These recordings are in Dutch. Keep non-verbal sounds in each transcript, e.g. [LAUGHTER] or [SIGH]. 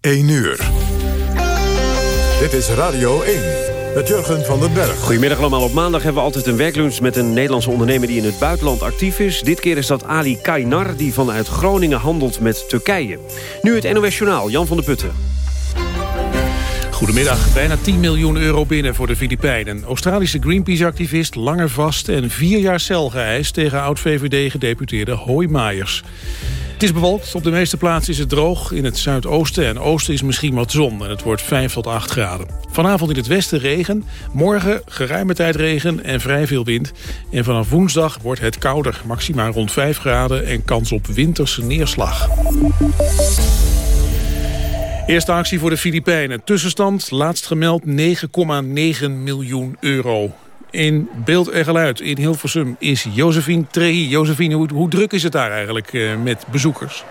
1 uur. Dit is Radio 1 met Jurgen van den Berg. Goedemiddag allemaal. Op maandag hebben we altijd een werklunch met een Nederlandse ondernemer die in het buitenland actief is. Dit keer is dat Ali Kainar die vanuit Groningen handelt met Turkije. Nu het NOS Journaal, Jan van der Putten. Goedemiddag. Bijna 10 miljoen euro binnen voor de Filipijnen. Australische Greenpeace-activist langer vast en vier jaar cel geëist... tegen oud-VVD-gedeputeerde Hoy Maaiers. Het is bewolkt. Op de meeste plaatsen is het droog. In het zuidoosten en oosten is misschien wat zon. En het wordt 5 tot 8 graden. Vanavond in het westen regen. Morgen geruime tijd regen en vrij veel wind. En vanaf woensdag wordt het kouder. Maximaal rond 5 graden en kans op winterse neerslag. Eerste actie voor de Filipijnen. Tussenstand, laatst gemeld, 9,9 miljoen euro. In beeld en geluid in Hilversum is Josephine Trehi. Josephine, hoe, druk is het daar eigenlijk uh, met bezoekers?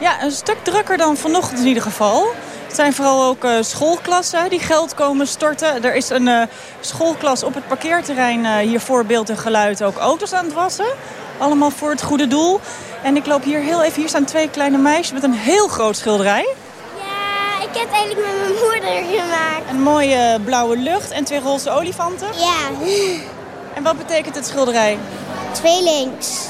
Ja, een stuk drukker dan vanochtend in ieder geval. Het zijn vooral ook uh, schoolklassen die geld komen storten. Er is een uh, schoolklas op het parkeerterrein hier voor beeld en geluid ook auto's aan het wassen. Allemaal voor het goede doel. En ik loop hier heel even, hier staan twee kleine meisjes met een heel groot schilderij. Ik heb het eigenlijk met mijn moeder gemaakt. Een mooie blauwe lucht en twee roze olifanten? Ja. En wat betekent het schilderij? Tweelings.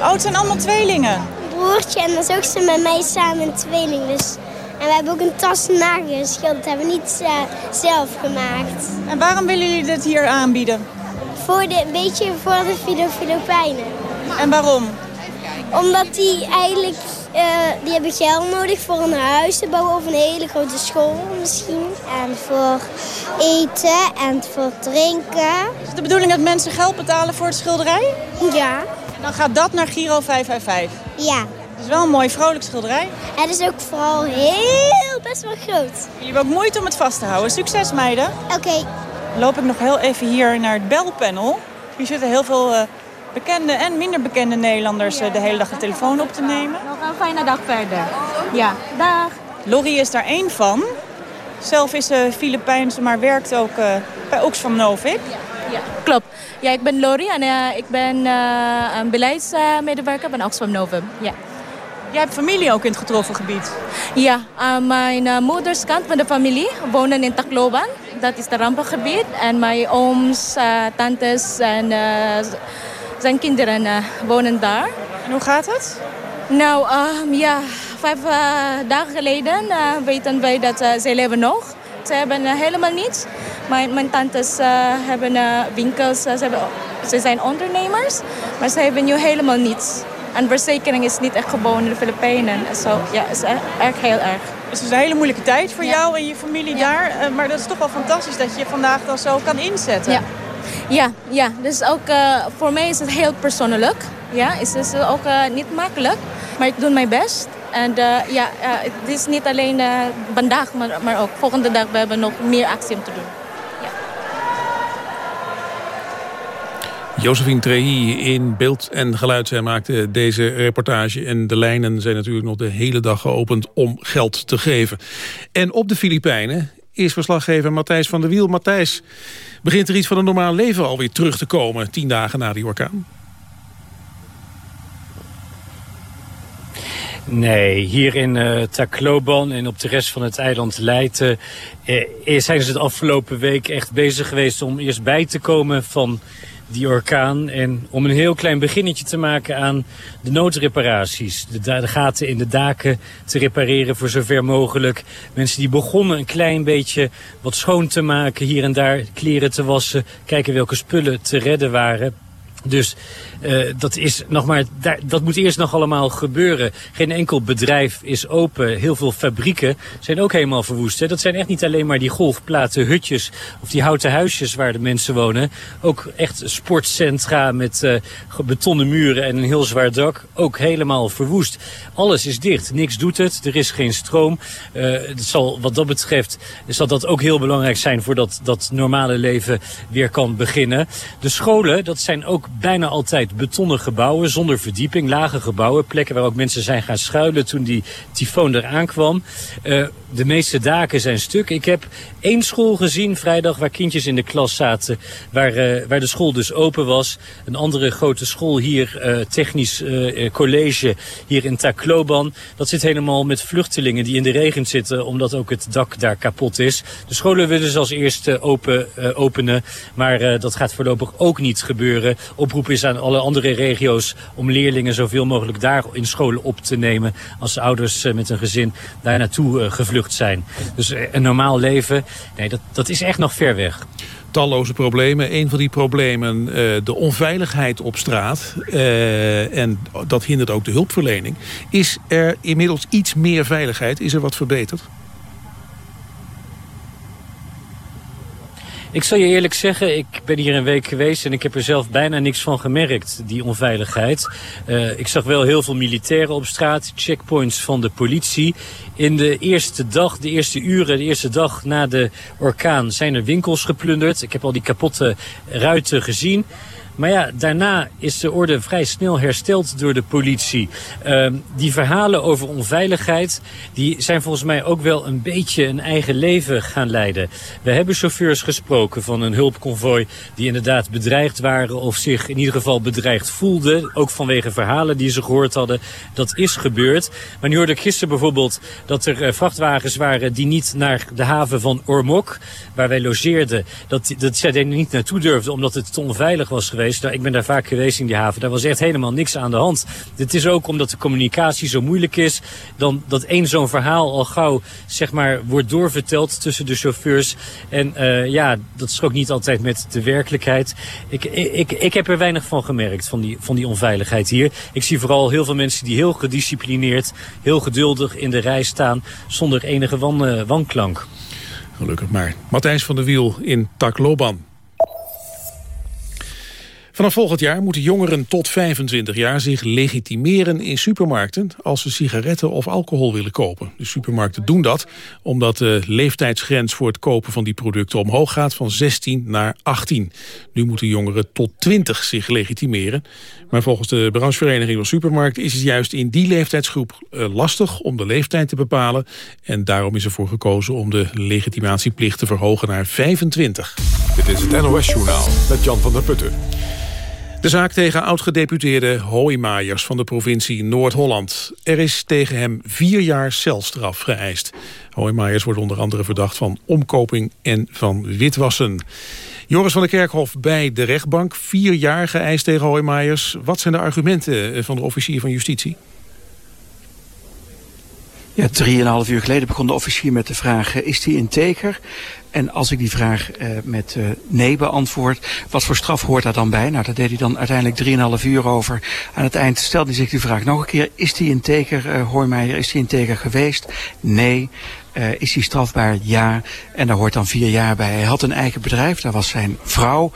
Oh, het zijn allemaal tweelingen? Een broertje en dan is ook ze met mij samen een tweeling. Dus... En we hebben ook een tas nageschilderd. Dat hebben we niet uh, zelf gemaakt. En waarom willen jullie dit hier aanbieden? Voor de, een beetje voor de Filipijnen. En waarom? Omdat die eigenlijk uh, die hebben geld nodig voor een huis te bouwen of een hele grote school misschien. En voor eten en voor drinken. Is het de bedoeling dat mensen geld betalen voor het schilderij? Ja. En dan gaat dat naar Giro 555? Ja. Het is wel een mooi vrolijk schilderij. Het is ook vooral heel best wel groot. Jullie hebben ook moeite om het vast te houden. Succes meiden. Oké. Okay. loop ik nog heel even hier naar het belpanel. Hier zitten heel veel... Uh, bekende en minder bekende Nederlanders de hele dag de telefoon op te nemen. Nog een fijne dag verder. Ja, dag. Lorrie is daar één van. Zelf is ze Filipijnse, maar werkt ook uh, bij Oxfam Novik. Ja, klopt. Ja, ik ben Lori en uh, ik ben uh, een beleidsmedewerker bij Oxfam Novum. Ja. Jij hebt familie ook in het getroffen gebied? Ja, mijn moeders kant van de familie wonen in Tacloban. Dat is het rampengebied. En mijn ooms, tantes en zijn kinderen uh, wonen daar. En hoe gaat het? Nou, uh, ja, vijf uh, dagen geleden weten wij dat ze leven nog. Ze hebben helemaal niets. Mijn, mijn tantes hebben winkels, ze, hebben, ze zijn ondernemers. Maar ze hebben nu helemaal niets. En verzekering is niet echt gewoon in de Filipijnen. Zo, ja, is erg, heel erg. Dus het is een hele moeilijke tijd voor ja. jou en je familie ja. daar. maar dat is toch wel fantastisch dat je vandaag dan zo kan inzetten. Ja. Ja, ja, dus ook uh, voor mij is het heel persoonlijk. Ja, het is ook uh, niet makkelijk, maar ik doe mijn best. En uh, ja, het is niet alleen vandaag, maar, maar ook volgende dag we hebben nog meer actie om te doen. Ja. Josephine Trehi in beeld en geluid. Zij maakte deze reportage. En de lijnen zijn natuurlijk nog de hele dag geopend om geld te geven. En op de Filipijnen is verslaggever Matthijs van der Wiel. Matthijs, begint er iets van een normaal leven alweer terug te komen... tien dagen na die orkaan? Nee, hier in uh, Tacloban en op de rest van het eiland Leyte... Uh, zijn ze de afgelopen week echt bezig geweest om eerst bij te komen van die orkaan. En om een heel klein beginnetje te maken aan de noodreparaties. De, de, gaten in de daken te repareren voor zover mogelijk. Mensen die begonnen een klein beetje wat schoon te maken. Hier en daar kleren te wassen. Kijken welke spullen te redden waren. Dus uh, dat, is nog maar, dat moet eerst nog allemaal gebeuren. Geen enkel bedrijf is open. Heel veel fabrieken zijn ook helemaal verwoest. Hè. Dat zijn echt niet alleen maar die golfplaten, hutjes of die houten huisjes waar de mensen wonen. Ook echt sportcentra met uh, betonnen muren en een heel zwaar dak. Ook helemaal verwoest. Alles is dicht. Niks doet het. Er is geen stroom. Uh, het zal, wat dat betreft zal dat ook heel belangrijk zijn voordat dat normale leven weer kan beginnen. De scholen, dat zijn ook bijna altijd betonnen gebouwen zonder verdieping, lage gebouwen. Plekken waar ook mensen zijn gaan schuilen toen die tyfoon eraan kwam. Uh, de meeste daken zijn stuk. Ik heb één school gezien vrijdag waar kindjes in de klas zaten. Waar, uh, waar de school dus open was. Een andere grote school hier, uh, technisch college hier in Tacloban. Dat zit helemaal met vluchtelingen die in de regen zitten omdat ook het dak daar kapot is. De scholen willen ze als eerste open, openen. Maar dat gaat voorlopig ook niet gebeuren. Oproep is aan alle andere regio's om leerlingen zoveel mogelijk daar in scholen op te nemen. Als de ouders met een gezin daar naartoe gevlucht zijn. Dus eh, een normaal leven, nee, dat, dat is echt nog ver weg talloze problemen. Een van die problemen, de onveiligheid op straat. En dat hindert ook de hulpverlening. Is er inmiddels iets meer veiligheid? Is er wat verbeterd? Ik zal je eerlijk zeggen, ik ben hier een week geweest en ik heb er zelf bijna niks van gemerkt, die onveiligheid. Uh, ik zag wel heel veel militairen op straat, checkpoints van de politie. In de eerste dag, de eerste uren, de eerste dag na de orkaan zijn er winkels geplunderd. Ik heb al die kapotte ruiten gezien. Maar ja, daarna is de orde vrij snel hersteld door de politie. Uh, die verhalen over onveiligheid, die zijn volgens mij ook wel een beetje een eigen leven gaan leiden. We hebben chauffeurs gesproken van een hulpconvoi die inderdaad bedreigd waren of zich in ieder geval bedreigd voelden. Ook vanwege verhalen die ze gehoord hadden. Dat is gebeurd. Maar nu hoorde ik gisteren bijvoorbeeld dat er uh, vrachtwagens waren die niet naar de haven van Ormok, waar wij logeerden, dat, dat zij er niet naartoe durfden omdat het te onveilig was geweest geweest. Ik ben daar vaak geweest in die haven. Daar was echt helemaal niks aan de hand. Dit is ook omdat de communicatie zo moeilijk is. Dan dat één zo'n verhaal al gauw zeg maar, wordt doorverteld tussen de chauffeurs. En uh, ja, dat ook niet altijd met de werkelijkheid. Ik, ik, ik heb er weinig van gemerkt, van die, van die onveiligheid hier. Ik zie vooral heel veel mensen die heel gedisciplineerd, heel geduldig in de rij staan. Zonder enige wan, uh, wanklank. Gelukkig maar. Matthijs van der Wiel in Takloban. Vanaf volgend jaar moeten jongeren tot 25 jaar zich legitimeren in supermarkten als ze sigaretten of alcohol willen kopen. De supermarkten doen dat omdat de leeftijdsgrens voor het kopen van die producten omhoog gaat van 16 naar 18. Nu moeten jongeren tot 20 zich legitimeren. Maar volgens de branchevereniging van supermarkten is het juist in die leeftijdsgroep eh, lastig om de leeftijd te bepalen. En daarom is ervoor gekozen om de legitimatieplicht te verhogen naar 25. Dit is het NOS Journaal met Jan van der Putten. De zaak tegen oud-gedeputeerde Hoijmaijers van de provincie Noord-Holland. Er is tegen hem vier jaar celstraf geëist. Hoijmaijers wordt onder andere verdacht van omkoping en van witwassen. Joris van der Kerkhof bij de rechtbank. Vier jaar geëist tegen Hoijmaijers. Wat zijn de argumenten van de officier van justitie? Ja, drieënhalf uur geleden begon de officier met de vraag... is hij integer? En als ik die vraag uh, met uh, nee beantwoord, wat voor straf hoort daar dan bij? Nou, daar deed hij dan uiteindelijk 3,5 uur over. Aan het eind stelde hij zich die vraag nog een keer. Is die integer, uh, Hoijmeijer, is die integer geweest? Nee. Is hij strafbaar? Ja. En daar hoort dan vier jaar bij. Hij had een eigen bedrijf, daar was zijn vrouw,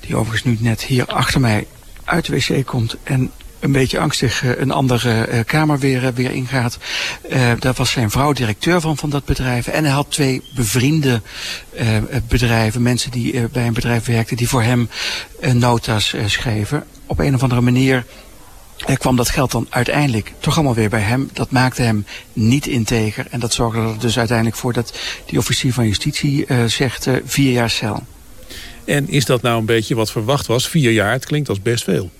die overigens nu net hier achter mij uit de wc komt en een beetje angstig een andere uh, kamer weer, uh, weer ingaat. Uh, daar was zijn vrouw directeur van, van dat bedrijf. En hij had twee bevriende bedrijven, mensen die bij een bedrijf werkten, die voor hem nota's schreven. Op een of andere manier kwam dat geld dan uiteindelijk toch allemaal weer bij hem. Dat maakte hem niet integer. En dat zorgde er dus uiteindelijk voor dat die officier van justitie zegt vier jaar cel. En is dat nou een beetje wat verwacht was? Vier jaar, het klinkt als best veel.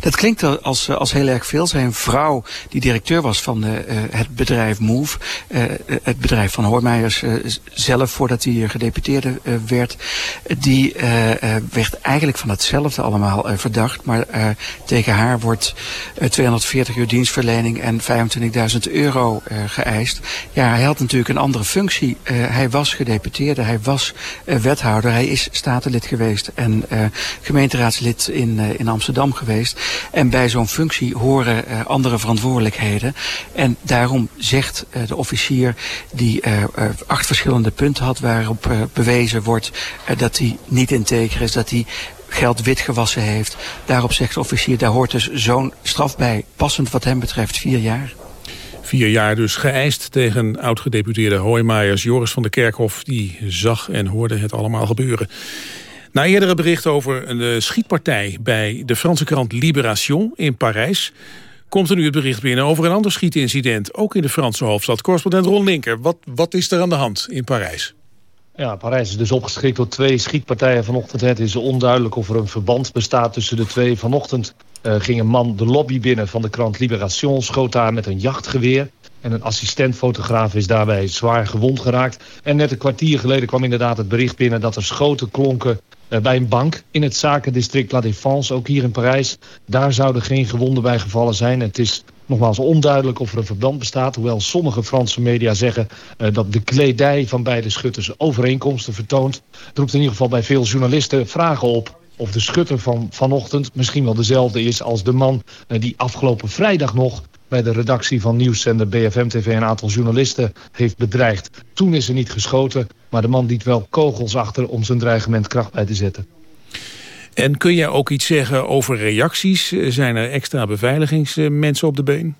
Dat klinkt als, eh, als heel erg veel. Zijn vrouw, die directeur was van uh, het bedrijf Move, het bedrijf van Hoormeijers zelf, voordat hij gedeputeerde werd, die werd eigenlijk van hetzelfde allemaal verdacht. Maar tegen haar wordt 240 uur dienstverlening en 25.000 euro geëist. Ja, hij had natuurlijk een andere functie. hij was gedeputeerde, hij was wethouder, hij is statenlid geweest en gemeenteraadslid in, in Amsterdam geweest. En bij zo'n functie horen uh, andere verantwoordelijkheden. En daarom zegt uh, de officier die uh, acht verschillende punten had waarop bewezen wordt dat hij niet integer is, dat hij geld witgewassen heeft. Daarop zegt de officier, daar hoort dus zo'n straf bij. Passend wat hem betreft vier jaar. Vier jaar dus geëist tegen oud-gedeputeerde Hoijmaijers. Joris van der Kerkhof die zag en hoorde het allemaal gebeuren. Na eerdere berichten over een eh, schietpartij bij de Franse krant Libération in Parijs... komt er nu het bericht binnen over een ander schietincident... ook in de Franse hoofdstad. Correspondent Ron Linker, wat, wat is er aan de hand in Parijs? Ja, Parijs is dus opgeschrikt door twee schietpartijen vanochtend. Het is onduidelijk of er een verband bestaat tussen de twee. Vanochtend uh, ging een man de lobby binnen van de krant Libération... schoot daar met een jachtgeweer. En een assistentfotograaf is daarbij zwaar gewond geraakt. En net een kwartier geleden kwam inderdaad het bericht binnen... dat er schoten klonken bij een bank in het zakendistrict La Défense, ook hier in Parijs. Daar zouden geen gewonden bij gevallen zijn. Het is nogmaals onduidelijk of er een verband bestaat. Hoewel sommige Franse media zeggen uh, dat de kledij van beide schutters overeenkomsten vertoont. Het roept in ieder geval bij veel journalisten vragen op of de schutter van vanochtend misschien wel dezelfde is als de man uh, die afgelopen vrijdag nog bij de redactie van nieuwszender BFM TV een aantal journalisten heeft bedreigd. Toen is er niet geschoten, maar de man liet wel kogels achter om zijn dreigement kracht bij te zetten. En kun jij ook iets zeggen over reacties? Zijn er extra beveiligingsmensen op de been?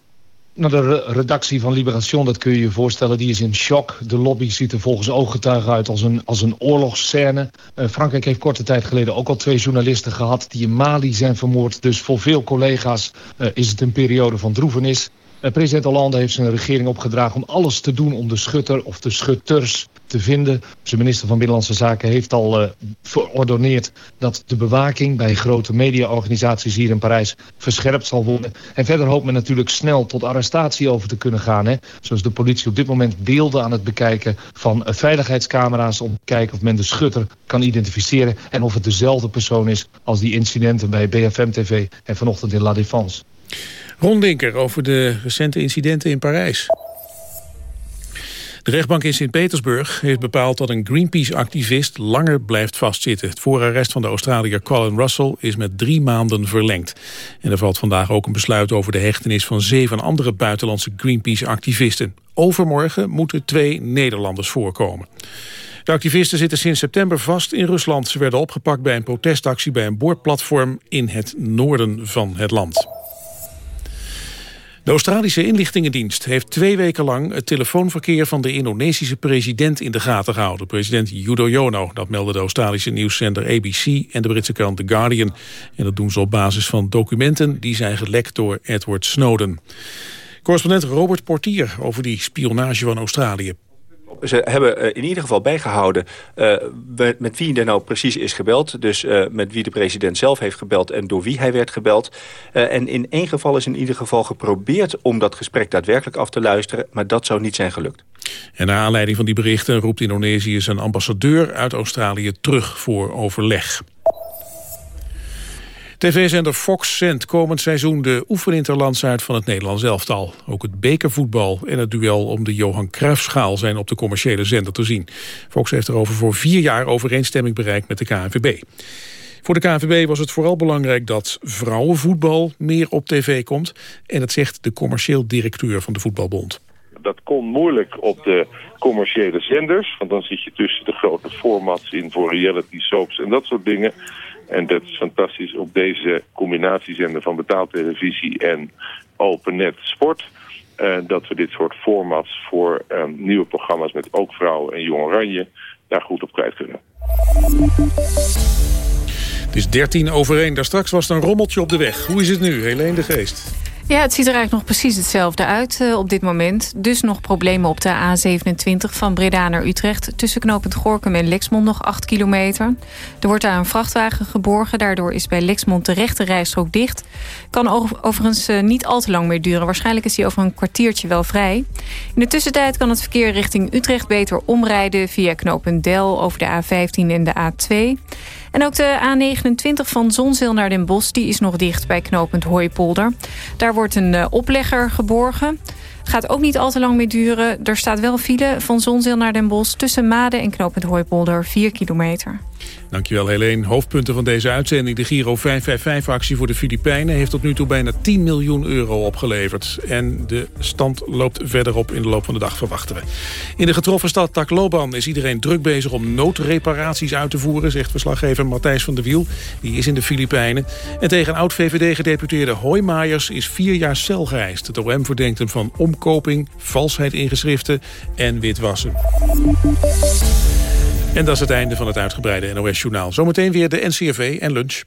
Nou, de redactie van Liberation, dat kun je je voorstellen, die is in shock. De lobby ziet er volgens ooggetuigen uit als een, als een oorlogsscène. Uh, Frankrijk heeft korte tijd geleden ook al twee journalisten gehad... die in Mali zijn vermoord. Dus voor veel collega's uh, is het een periode van droevenis. Uh, president Hollande heeft zijn regering opgedragen om alles te doen... om de schutter of de schutters te vinden. Zijn minister van Binnenlandse Zaken heeft al uh, dat de bewaking bij grote mediaorganisaties hier in Parijs verscherpt zal worden. En verder hoopt men natuurlijk snel tot arrestatie over te kunnen gaan. Hè? Zoals de politie op dit moment beelden aan het bekijken van uh, veiligheidscamera's... om te kijken of men de schutter kan identificeren... en of het dezelfde persoon is als die incidenten bij BFM TV... en vanochtend in La Défense. Ron Dinker over de recente incidenten in Parijs. De rechtbank in Sint-Petersburg heeft bepaald dat een Greenpeace-activist langer blijft vastzitten. Het voorarrest van de Australiër Colin Russell is met drie maanden verlengd. En er valt vandaag ook een besluit over de hechtenis van zeven andere buitenlandse Greenpeace-activisten. Overmorgen moeten twee Nederlanders voorkomen. De activisten zitten sinds september vast in Rusland. Ze werden opgepakt bij een protestactie bij een boorplatform in het noorden van het land. De Australische inlichtingendienst heeft twee weken lang het telefoonverkeer van de Indonesische president in de gaten gehouden. President Yudhoyono, dat meldde de Australische nieuwszender ABC en de Britse krant The Guardian. En dat doen ze op basis van documenten die zijn gelekt door Edward Snowden. Correspondent Robert Portier over die spionage van Australië ze hebben in ieder geval bijgehouden uh, met wie er nou precies is gebeld. Dus uh, met wie de president zelf heeft gebeld en door wie hij werd gebeld. En in één geval is in ieder geval geprobeerd om dat gesprek daadwerkelijk af te luisteren. Maar dat zou niet zijn gelukt. En naar aanleiding van die berichten roept Indonesië zijn ambassadeur uit Australië terug voor overleg. TV-zender Fox zendt komend seizoen de oefeninterlands uit van het Nederlands elftal. Ook het bekervoetbal en het duel om de Johan Cruijffschaal zijn op de commerciële zender te zien. Fox heeft erover voor vier jaar overeenstemming bereikt met de KNVB. Voor de KNVB was het vooral belangrijk dat vrouwenvoetbal meer op tv komt. En dat zegt de commercieel directeur van de Voetbalbond. Dat kon moeilijk op de commerciële zenders. Want dan zit je tussen de grote formats in voor reality soaps en dat soort dingen. En dat is fantastisch op deze combinatiezender van betaaltelevisie en open net sport. Uh, dat we dit soort formats voor uh, nieuwe programma's met ook vrouwen en jong oranje daar goed op kwijt kunnen. Het is 13 over 1. Daar straks was er een rommeltje op de weg. Hoe is het nu, Helene de Geest? Ja, het ziet er eigenlijk nog precies hetzelfde uit uh, op dit moment. Dus nog problemen op de A27 van Breda naar Utrecht. Tussen knooppunt Gorkum en Lexmond nog 8 kilometer. Er wordt daar een vrachtwagen geborgen. Daardoor is bij Lexmond de rechte rijstrook dicht. Kan overigens uh, niet al te lang meer duren. Waarschijnlijk is hij over een kwartiertje wel vrij. In de tussentijd kan het verkeer richting Utrecht beter omrijden... via knooppunt Del over de A15 en de A2... En ook de A29 van Zonzeel naar Den Bosch die is nog dicht bij knooppunt Hooipolder. Daar wordt een uh, oplegger geborgen. Gaat ook niet al te lang meer duren. Er staat wel file van Zonzeel naar Den Bosch... tussen Maden en knooppunt Hooipolder, 4 kilometer. Dankjewel Helene. Hoofdpunten van deze uitzending. De Giro 555-actie voor de Filipijnen heeft tot nu toe bijna 10 miljoen euro opgeleverd. En de stand loopt verder op in de loop van de dag, verwachten we. In de getroffen stad Tacloban is iedereen druk bezig om noodreparaties uit te voeren, zegt verslaggever Matthijs van der Wiel. Die is in de Filipijnen. En tegen oud-VVD-gedeputeerde Hoijmaijers is vier jaar cel geëist. Het OM verdenkt hem van omkoping, valsheid in geschriften en witwassen. En dat is het einde van het uitgebreide NOS-journaal. Zometeen weer de NCRV en lunch.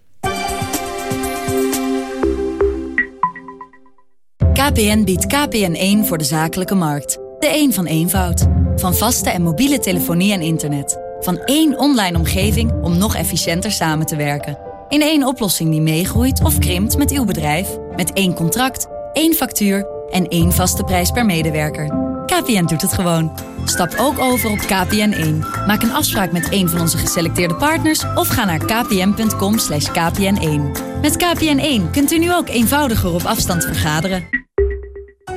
KPN biedt KPN1 voor de zakelijke markt. De een een van eenvoud. Van vaste en mobiele telefonie en internet. Van één online omgeving om nog efficiënter samen te werken. In één oplossing die meegroeit of krimpt met uw bedrijf. Met één contract, één factuur en één vaste prijs per medewerker. KPN doet het gewoon. Stap ook over op KPN1. Maak een afspraak met een van onze geselecteerde partners... of ga naar kpn.com kpn1. Met KPN1 kunt u nu ook eenvoudiger op afstand vergaderen.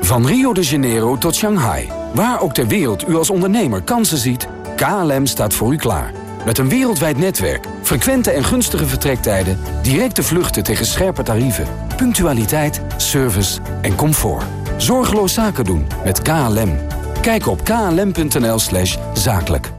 Van Rio de Janeiro tot Shanghai. Waar ook ter wereld u als ondernemer kansen ziet... KLM staat voor u klaar. Met een wereldwijd netwerk, frequente en gunstige vertrektijden... directe vluchten tegen scherpe tarieven, punctualiteit, service en comfort. Zorgeloos zaken doen met KLM. Kijk op klm.nl slash zakelijk.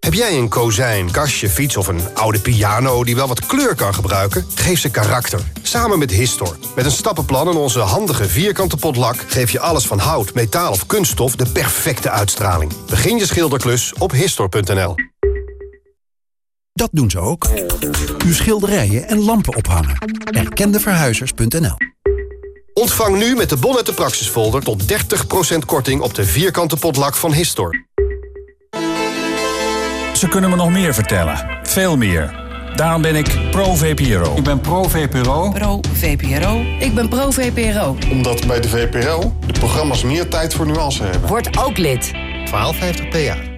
Heb jij een kozijn, kastje, fiets of een oude piano... die wel wat kleur kan gebruiken? Geef ze karakter. Samen met Histor. Met een stappenplan en onze handige vierkante potlak... geef je alles van hout, metaal of kunststof de perfecte uitstraling. Begin je schilderklus op Histor.nl. Dat doen ze ook. Uw schilderijen en lampen ophangen. Erkendeverhuizers.nl Ontvang nu met de Bon uit de Praxisfolder... tot 30% korting op de vierkante potlak van Histor. Ze kunnen me nog meer vertellen. Veel meer. Daarom ben ik pro-VPRO. Ik ben pro-VPRO. Pro-VPRO. Ik ben pro-VPRO. Omdat bij de VPRO de programma's meer tijd voor nuance hebben. Word ook lid. 1250 PA.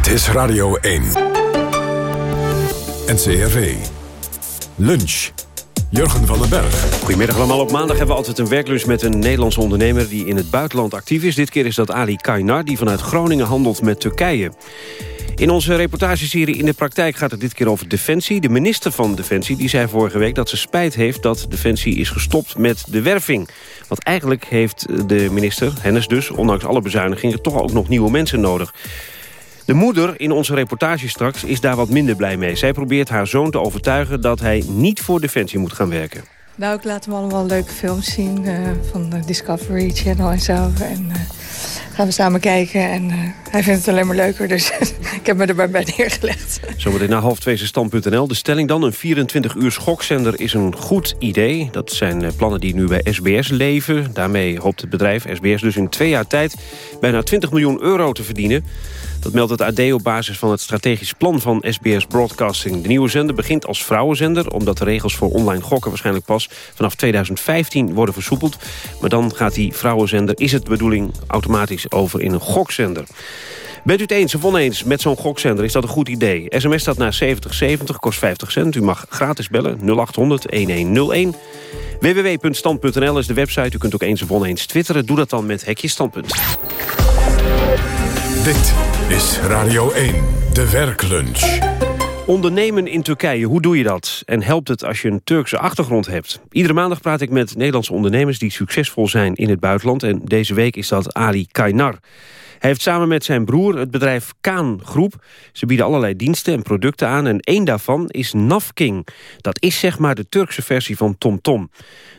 Dit is Radio 1. NCRV. Lunch. Jurgen van den Berg. Goedemiddag allemaal. Op maandag hebben we altijd een werklunch met een Nederlandse ondernemer die in het buitenland actief is. Dit keer is dat Ali Kainar, die vanuit Groningen handelt met Turkije. In onze reportageserie In de Praktijk gaat het dit keer over Defensie. De minister van Defensie die zei vorige week dat ze spijt heeft... dat Defensie is gestopt met de werving. Want eigenlijk heeft de minister, Hennis dus... ondanks alle bezuinigingen toch ook nog nieuwe mensen nodig. De moeder in onze reportage straks is daar wat minder blij mee. Zij probeert haar zoon te overtuigen dat hij niet voor Defensie moet gaan werken. Nou, ik laat hem allemaal leuke films zien uh, van Discovery Channel en zo. En uh, gaan we samen kijken en uh, hij vindt het alleen maar leuker. Dus [LAUGHS] ik heb me er bij neergelegd. Zometeen na half twee stand.nl. De stelling dan, een 24 uur schokzender is een goed idee. Dat zijn plannen die nu bij SBS leven. Daarmee hoopt het bedrijf SBS dus in twee jaar tijd bijna 20 miljoen euro te verdienen. Dat meldt het AD op basis van het strategisch plan van SBS Broadcasting. De nieuwe zender begint als vrouwenzender... omdat de regels voor online gokken waarschijnlijk pas vanaf 2015 worden versoepeld. Maar dan gaat die vrouwenzender, is het de bedoeling, automatisch over in een gokzender. Bent u het eens of oneens met zo'n gokzender? Is dat een goed idee? SMS staat naar 7070, kost 50 cent. U mag gratis bellen, 0800-1101. www.stand.nl is de website. U kunt ook eens of oneens twitteren. Doe dat dan met Hekje Standpunt. Dit is Radio 1, de werklunch. Ondernemen in Turkije, hoe doe je dat? En helpt het als je een Turkse achtergrond hebt? Iedere maandag praat ik met Nederlandse ondernemers... die succesvol zijn in het buitenland. En deze week is dat Ali Kainar. Hij heeft samen met zijn broer het bedrijf Kaan Groep. Ze bieden allerlei diensten en producten aan en één daarvan is Nafking. Dat is zeg maar de Turkse versie van TomTom.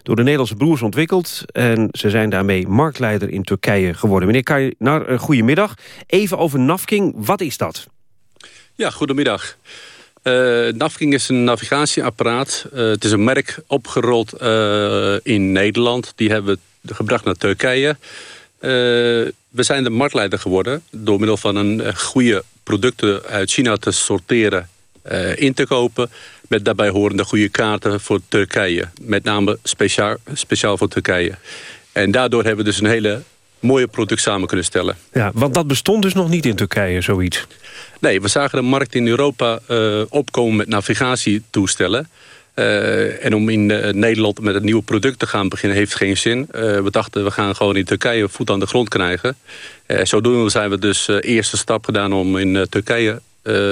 Door de Nederlandse broers ontwikkeld en ze zijn daarmee marktleider in Turkije geworden. Meneer Kainar, eh, goedemiddag. Even over Nafking, wat is dat? Ja, goedemiddag. Uh, Nafking is een navigatieapparaat. Uh, het is een merk opgerold uh, in Nederland. Die hebben we gebracht naar Turkije. we zijn de marktleider geworden door middel van een goede producten uit China te sorteren, in te kopen. Met daarbij horende goede kaarten voor Turkije. Met name speciaal, speciaal voor Turkije. En daardoor hebben we dus een hele mooie product samen kunnen stellen. Ja, want dat bestond dus nog niet in Turkije, zoiets? Nee, we zagen de markt in Europa uh, opkomen met navigatietoestellen. en om in Nederland met een nieuw product te gaan beginnen heeft geen zin. we dachten we gaan gewoon in Turkije voet aan de grond krijgen. zodoende zijn we dus eerste stap gedaan om in Turkije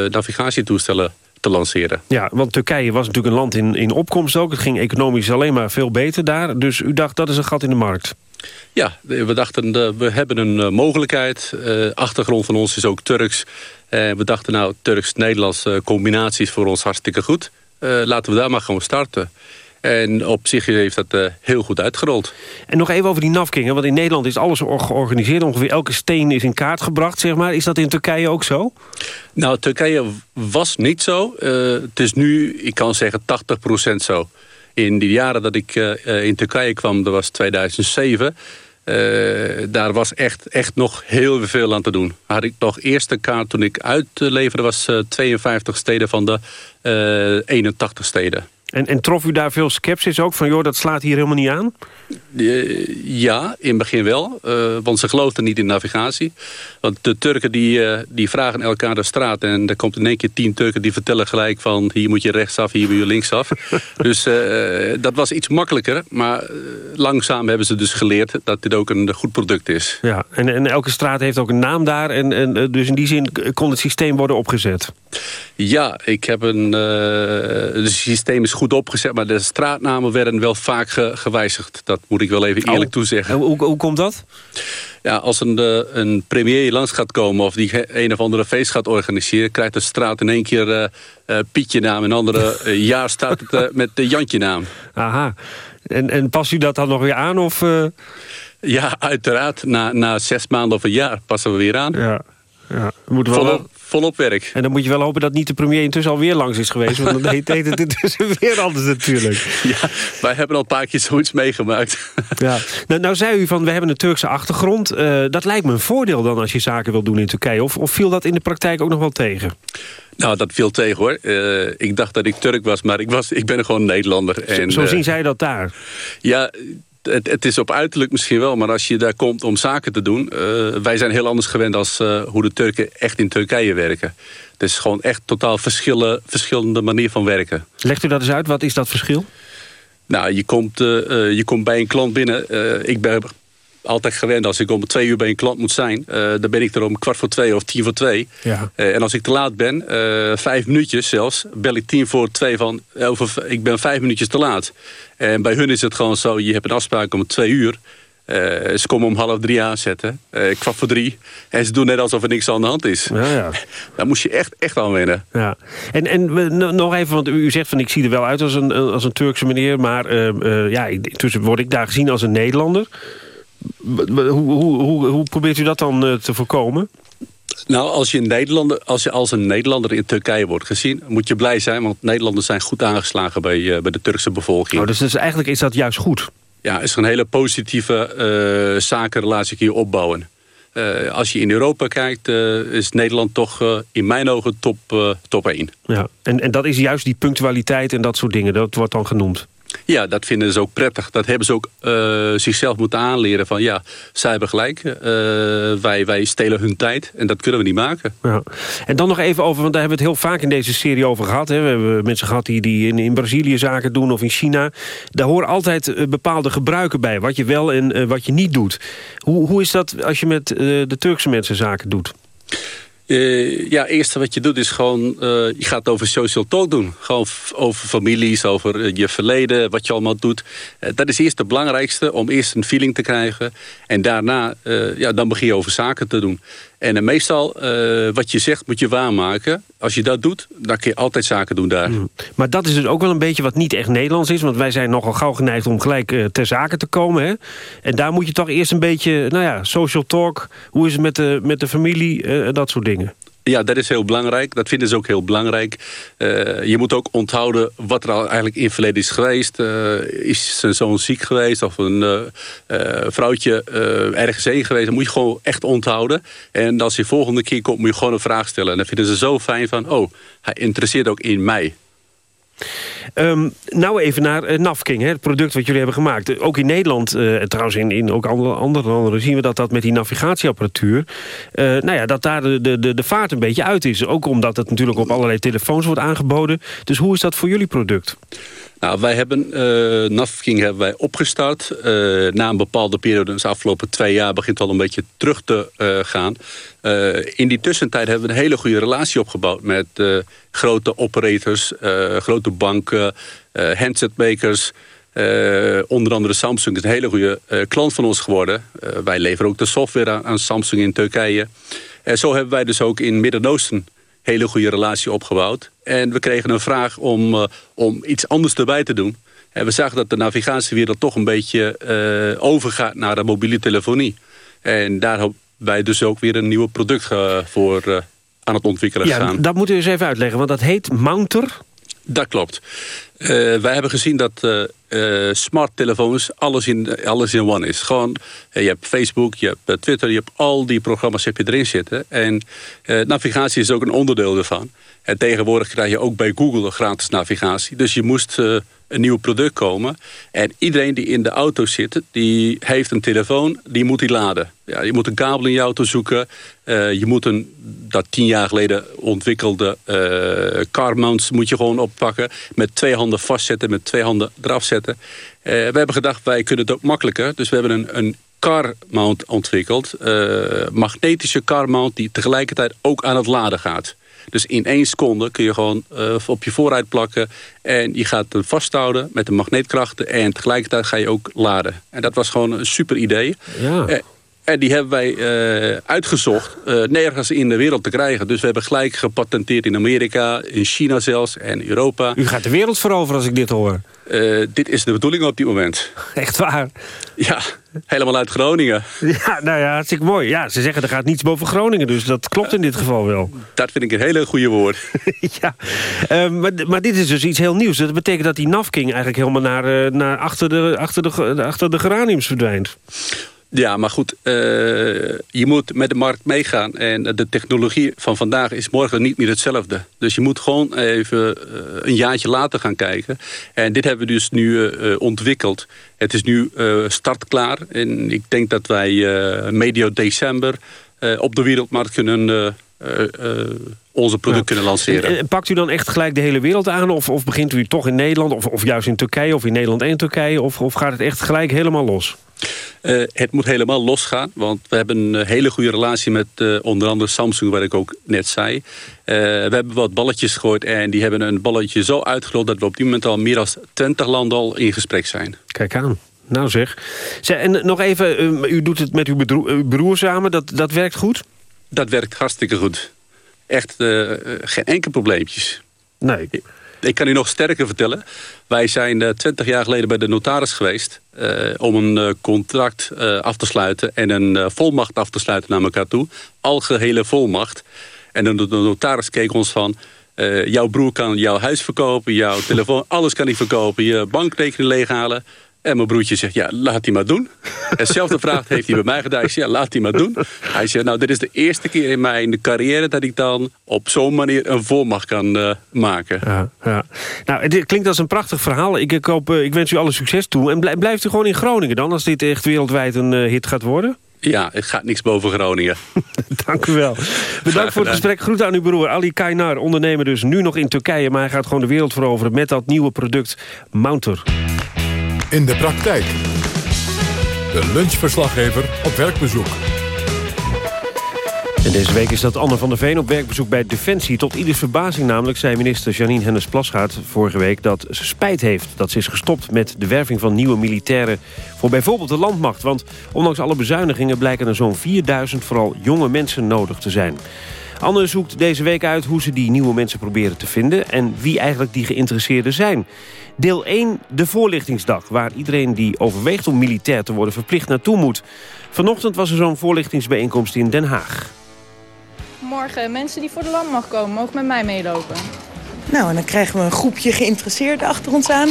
navigatietoestellen te lanceren. Ja, want Turkije was natuurlijk een land in, in opkomst ook. Het ging economisch alleen maar veel beter daar. Dus u dacht dat is een gat in de markt. Ja, we dachten we hebben een mogelijkheid. achtergrond van ons is ook Turks. we dachten nou, Turks-Nederlandse combinatie is voor ons hartstikke goed. Laten we daar maar gewoon starten. En op zich heeft dat uh, heel goed uitgerold. En nog even over die NAFKingen, want in Nederland is alles georganiseerd. Ongeveer elke steen is in kaart gebracht, zeg maar. Is dat in Turkije ook zo? Nou, Turkije was niet zo. Uh, het is nu, ik kan zeggen, 80% zo. In die jaren dat ik in Turkije kwam, dat was 2007... Uh, daar was echt, echt nog heel veel aan te doen. Had ik nog eerste kaart toen ik uitleverde... was uh, 52 steden van de uh, 81 steden. En, en trof u daar veel sceptisch ook? Van joh, dat slaat hier helemaal niet aan? ja, in het begin wel. Uh, want ze geloofden niet in navigatie. Want de Turken die, uh, die vragen elkaar de straat. En er komt in één keer tien Turken die vertellen gelijk van... hier moet je rechtsaf, hier moet je linksaf. [LAUGHS] dus uh, dat was iets makkelijker. Maar langzaam hebben ze dus geleerd dat dit ook een goed product is. Ja, en, en elke straat heeft ook een naam daar. En, en dus in die zin kon het systeem worden opgezet. Ja, ik heb een... het systeem is goed opgezet, maar de straatnamen werden wel vaak gewijzigd. Dat moet ik wel even eerlijk oh. toezeggen. Hoe, hoe komt dat? Ja, als een, een premier langs gaat komen of die een of andere feest gaat organiseren... krijgt de straat in één keer uh, uh, Pietje naam en andere [LAUGHS] jaar staat het met de Jantje naam. Aha. En, en past u dat dan nog weer aan? Of, Ja, uiteraard. Na, na zes maanden of een jaar passen we weer aan. Ja. Ja, moet wel volop, werk. En dan moet je wel hopen dat niet de premier intussen alweer langs is geweest. Want dan [LAUGHS] heet het intussen weer anders natuurlijk. Ja, wij hebben al een paar keer zoiets meegemaakt. Ja. Nou, nou zei u van, we hebben een Turkse achtergrond. Uh, dat lijkt me een voordeel dan als je zaken wil doen in Turkije. Of, of viel dat in de praktijk ook nog wel tegen? Nou, dat viel tegen hoor. Uh, ik dacht dat ik Turk was, maar ik, was, ik ben gewoon Nederlander. En, zo, zo zien uh, zij dat daar? Ja, het, het, is op uiterlijk misschien wel, maar als je daar komt om zaken te doen... Uh, wij zijn heel anders gewend als uh, hoe de Turken echt in Turkije werken. Het is gewoon echt totaal verschillen, verschillende manier van werken. Legt u dat eens uit, wat is dat verschil? Nou, je komt, uh, je komt bij een klant binnen. ik ben altijd gewend als ik om twee uur bij een klant moet zijn. Uh, dan ben ik er om kwart voor twee of tien voor twee. Ja. Uh, en als ik te laat ben, uh, vijf minuutjes zelfs, bel ik tien voor twee van... Over, ik ben vijf minuutjes te laat. En bij hun is het gewoon zo, je hebt een afspraak om twee uur... ze komen om half drie aanzetten, kwart voor drie. En ze doen net alsof er niks aan de hand is. Ja, ja. [LAUGHS] Daar moest je echt, echt aan wennen. Ja. En, en nog even, want u zegt van ik zie er wel uit als een, als een Turkse meneer... maar ja, intussen word ik daar gezien als een Nederlander... Hoe, hoe, hoe, hoe probeert u dat dan uh, te voorkomen? Nou, als je, Nederlander, als je als een Nederlander in Turkije wordt gezien... moet je blij zijn, want Nederlanders zijn goed aangeslagen... bij, uh, bij de Turkse bevolking. Oh, dus, dus eigenlijk is dat juist goed? Ja, is er een hele positieve uh, zakenrelatie hier opbouwen. Uh, als je in Europa kijkt, uh, is Nederland toch uh, in mijn ogen top, top 1. Ja, en, en dat is juist die punctualiteit en dat soort dingen, dat wordt dan genoemd. Ja, dat vinden ze ook prettig. Dat hebben ze ook uh, zichzelf moeten aanleren van ja, zij hebben gelijk. Uh, wij, wij stelen hun tijd en dat kunnen we niet maken. Ja. En dan nog even over, want daar hebben we het heel vaak in deze serie over gehad. Hè. We hebben mensen gehad die, die in, Brazilië zaken doen of in China. Daar horen altijd uh, bepaalde gebruiken bij. Wat je wel en wat je niet doet. Hoe, hoe is dat als je met de Turkse mensen zaken doet? Uh, ja, eerste wat je doet is gewoon... Uh, je gaat over social talk doen. Gewoon over families, over uh, je verleden, wat je allemaal doet. dat is eerst het belangrijkste, om eerst een feeling te krijgen. En daarna, ja, dan begin je over zaken te doen. En meestal, wat je zegt, moet je waarmaken. Als je dat doet, dan kun je altijd zaken doen daar. Mm. Maar dat is dus ook wel een beetje wat niet echt Nederlands is. Want wij zijn nogal gauw geneigd om gelijk ter zake te komen. Hè? En daar moet je toch eerst een beetje, nou ja, social talk. Hoe is het met de, met de familie, dat soort dingen. Ja, dat is heel belangrijk. Dat vinden ze ook heel belangrijk. Uh, je moet ook onthouden wat er al eigenlijk in het verleden is geweest. Uh, is zijn zoon ziek geweest of een uh, vrouwtje ergens heen geweest? Dat moet je gewoon echt onthouden. En als je de volgende keer komt, moet je gewoon een vraag stellen. En dan vinden ze zo fijn van, oh, hij interesseert ook in mij. Um, nou even naar uh, Nafking, het product wat jullie hebben gemaakt. Ook in Nederland, uh, trouwens in, in ook andere, andere landen... zien we dat dat met die navigatieapparatuur... Nou ja, dat daar de, de, de vaart een beetje uit is. Ook omdat het natuurlijk op allerlei telefoons wordt aangeboden. Dus hoe is dat voor jullie product? Nou, wij hebben uh, Navking hebben wij opgestart. Uh, na een bepaalde periode, dus de afgelopen twee jaar, begint al een beetje terug te uh, gaan. in die tussentijd hebben we een hele goede relatie opgebouwd met grote operators, grote banken, handsetmakers. onder andere Samsung is een hele goede klant van ons geworden. wij leveren ook de software aan, aan Samsung in Turkije. En zo hebben wij dus ook in Midden-Oosten hele goede relatie opgebouwd. En we kregen een vraag om, uh, om iets anders erbij te doen. En we zagen dat de navigatiewereld toch een beetje uh, overgaat naar de mobiele telefonie. En daar hebben wij dus ook weer een nieuw product uh, voor aan het ontwikkelen ja, gaan. Dat moeten we eens even uitleggen, want dat heet Mounter. Dat klopt. Uh, wij hebben gezien dat uh, uh, smarttelefoons alles in, alles in one is. Gewoon, je hebt Facebook, je hebt Twitter, je hebt al die programma's heb je erin zitten. En navigatie is ook een onderdeel ervan. En tegenwoordig krijg je ook bij Google gratis navigatie. Dus je moest een nieuw product komen. En iedereen die in de auto zit, die heeft een telefoon, die moet die laden. Ja, je moet een kabel in je auto zoeken. Uh, je moet een, dat tien jaar geleden ontwikkelde uh, car mounts moet je gewoon oppakken. Met twee handen vastzetten, met twee handen eraf zetten. Uh, we hebben gedacht, wij kunnen het ook makkelijker. Dus we hebben een, een car mount ontwikkeld. magnetische car mount die tegelijkertijd ook aan het laden gaat. Dus in één seconde kun je gewoon uh, op je vooruit plakken. En je gaat het vasthouden met de magneetkrachten. En tegelijkertijd ga je ook laden. En dat was gewoon een super idee. Ja. En die hebben wij uh, uitgezocht, uh, nergens in de wereld te krijgen. Dus we hebben gelijk gepatenteerd in Amerika, in China zelfs en Europa. U gaat de wereld veroveren als ik dit hoor. Uh, dit is de bedoeling op dit moment. [LAUGHS] Echt waar? Ja, helemaal uit Groningen. [LAUGHS] Ja, nou ja, hartstikke mooi. Ja, ze zeggen er gaat niets boven Groningen, dus dat klopt in dit geval wel. Dat vind ik een hele goede woord. [LAUGHS] ja, uh, maar, maar dit is dus iets heel nieuws. Dat betekent dat die Nafking eigenlijk helemaal naar, uh, naar achter, de, achter, de, achter de geraniums verdwijnt. Ja, maar goed, uh, je moet met de markt meegaan. En de technologie van vandaag is morgen niet meer hetzelfde. Dus je moet gewoon even uh, een jaartje later gaan kijken. En dit hebben we dus nu uh, ontwikkeld. Het is nu startklaar. En ik denk dat wij medio december op de wereldmarkt kunnen... onze product kunnen lanceren. En, pakt u dan echt gelijk de hele wereld aan? Of, of begint u toch in Nederland? Of, of juist in Turkije? Of in Nederland en Turkije? Of, of gaat het echt gelijk helemaal los? Uh, het moet helemaal losgaan, want we hebben een hele goede relatie met uh, onder andere Samsung, wat ik ook net zei. Uh, we hebben wat balletjes gegooid en die hebben een balletje zo uitgerold dat we op dit moment al meer dan 20 landen al in gesprek zijn. Kijk aan. Nou zeg. En nog even, u doet het met uw, uw broer samen, dat, dat werkt goed? Dat werkt hartstikke goed. Echt geen enkel probleempjes. Nee. Ik kan u nog sterker vertellen. Wij zijn uh, 20 jaar geleden bij de notaris geweest... Uh, om een uh, contract af te sluiten en een volmacht af te sluiten naar elkaar toe. Algehele volmacht. En de, de notaris keek ons van... jouw broer kan jouw huis verkopen, jouw telefoon, alles kan hij verkopen. Je bankrekening leeghalen. En mijn broertje zegt, ja, laat hij maar doen. Hetzelfde [LAUGHS] vraag heeft hij bij mij gedaan. Ik zeg, ja, laat hij maar doen. Hij zegt, nou, dit is de eerste keer in mijn carrière... dat ik dan op zo'n manier een volmacht kan uh, maken. Ja, ja. Nou, het klinkt als een prachtig verhaal. Ik, ik, hoop, ik wens u alle succes toe. En blijft u gewoon in Groningen dan... als dit echt wereldwijd een uh, hit gaat worden? Ja, het gaat niks boven Groningen. [LAUGHS] Dank u wel. Bedankt voor het gesprek. Groet aan uw broer Ali Kainar, ondernemer dus nu nog in Turkije... maar hij gaat gewoon de wereld veroveren met dat nieuwe product Mounter in de praktijk. De lunchverslaggever op werkbezoek. En deze week is dat Anne van der Veen op werkbezoek bij Defensie. Tot ieders verbazing namelijk zei minister Janine Hennis-Plasgaard vorige week... dat ze spijt heeft dat ze is gestopt met de werving van nieuwe militairen... voor bijvoorbeeld de landmacht. Want ondanks alle bezuinigingen blijken er zo'n 4000 vooral jonge mensen nodig te zijn. Anne zoekt deze week uit hoe ze die nieuwe mensen proberen te vinden... en wie eigenlijk die geïnteresseerden zijn. Deel 1, de voorlichtingsdag, waar iedereen die overweegt om militair te worden verplicht naartoe moet. Vanochtend was er zo'n voorlichtingsbijeenkomst in Den Haag. Morgen, mensen die voor de landmacht komen, mogen met mij meelopen. Nou, en dan krijgen we een groepje geïnteresseerden achter ons aan.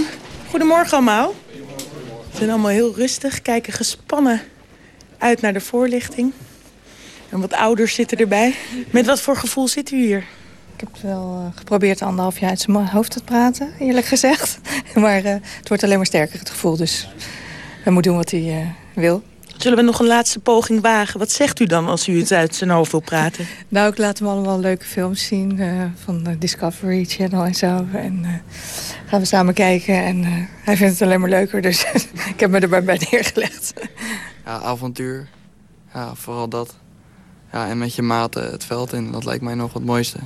Goedemorgen allemaal. Ze zijn allemaal heel rustig, kijken gespannen uit naar de voorlichting. En wat ouders zitten erbij. Met wat voor gevoel zit u hier? Ik heb wel uh, geprobeerd anderhalf jaar uit zijn hoofd te praten, eerlijk gezegd. [LAUGHS] Maar uh, het wordt alleen maar sterker, het gevoel. Dus hij moet doen wat hij uh, wil. Zullen we nog een laatste poging wagen? Wat zegt u dan als u het uit zijn hoofd wil praten? Nou, ik laat hem allemaal leuke films zien uh, van de Discovery Channel en zo. En uh, gaan we samen kijken en uh, hij vindt het alleen maar leuker. Dus [LAUGHS] ik heb me erbij bij neergelegd. Ja, avontuur. Ja, vooral dat. Ja, en met je maten het veld in, dat lijkt mij nog het mooiste.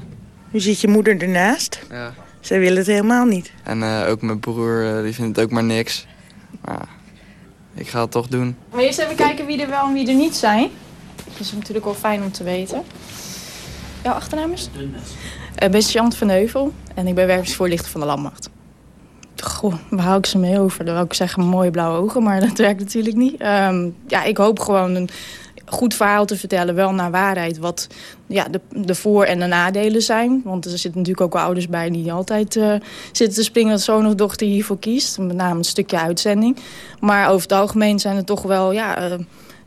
Nu zit je moeder ernaast. Ja. Zij wil het helemaal niet. En ook mijn broer, die vindt het ook maar niks. Maar ik ga het toch doen. Maar eerst even kijken wie er wel en wie er niet zijn. Dat is natuurlijk wel fijn om te weten. Jouw achternaam is? Ik ben Jean van Heuvel en ik ben wervingsvoorlichter van de Landmacht. Goh, waar hou ik ze mee over? Dan wil ik zeggen mooie blauwe ogen, maar [LAUGHS] dat werkt natuurlijk niet. Um, ja, ik hoop gewoon een goed verhaal te vertellen, wel naar waarheid. Wat ja, de, de voor- en de nadelen zijn. Want er zitten natuurlijk ook wel ouders bij die altijd uh, zitten te springen... dat zoon of dochter hiervoor kiest. Met name een stukje uitzending. Maar over het algemeen zijn het toch wel ja, uh,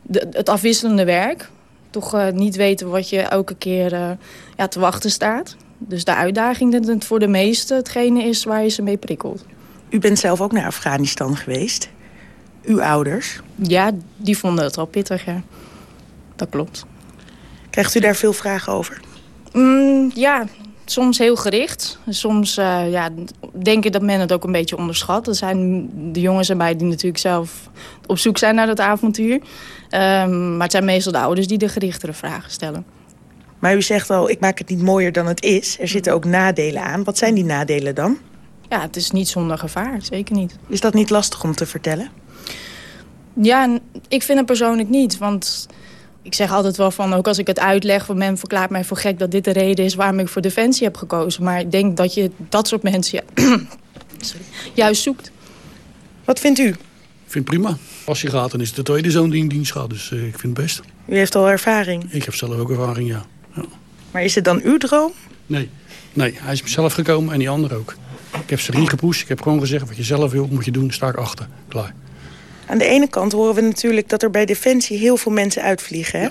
de, het afwisselende werk. Toch uh, niet weten wat je elke keer ja, te wachten staat. Dus de uitdaging dat het voor de meesten hetgene is waar je ze mee prikkelt. U bent zelf ook naar Afghanistan geweest. Uw ouders? Ja, die vonden het wel pittig, ja dat klopt. Krijgt u daar veel vragen over? Mm, ja, soms heel gericht. Soms uh, ja, denk ik dat men het ook een beetje onderschat. Er zijn de jongens erbij die natuurlijk zelf op zoek zijn naar dat avontuur. Um, maar het zijn meestal de ouders die de gerichtere vragen stellen. Maar u zegt al, ik maak het niet mooier dan het is. Er zitten ook nadelen aan. Wat zijn die nadelen dan? Ja, het is niet zonder gevaar, zeker niet. Is dat niet lastig om te vertellen? Ja, ik vind het persoonlijk niet, want ik zeg altijd wel van, ook als ik het uitleg... van men verklaart mij voor gek dat dit de reden is waarom ik voor Defensie heb gekozen. Maar ik denk dat je dat soort mensen ja, [COUGHS] juist zoekt. Wat vindt u? Ik vind het prima. Als je gaat, dan is het de tweede zoon die in dienst gaat. Dus uh, ik vind het best. U heeft al ervaring? Ik heb zelf ook ervaring, ja. ja. Maar is het dan uw droom? Nee. Nee, hij is zelf gekomen en die ander ook. Ik heb ze niet gepusht. Ik heb gewoon gezegd, wat je zelf wil, moet je doen. Sta ik achter. Klaar. Aan de ene kant horen we natuurlijk dat er bij Defensie heel veel mensen uitvliegen. Hè?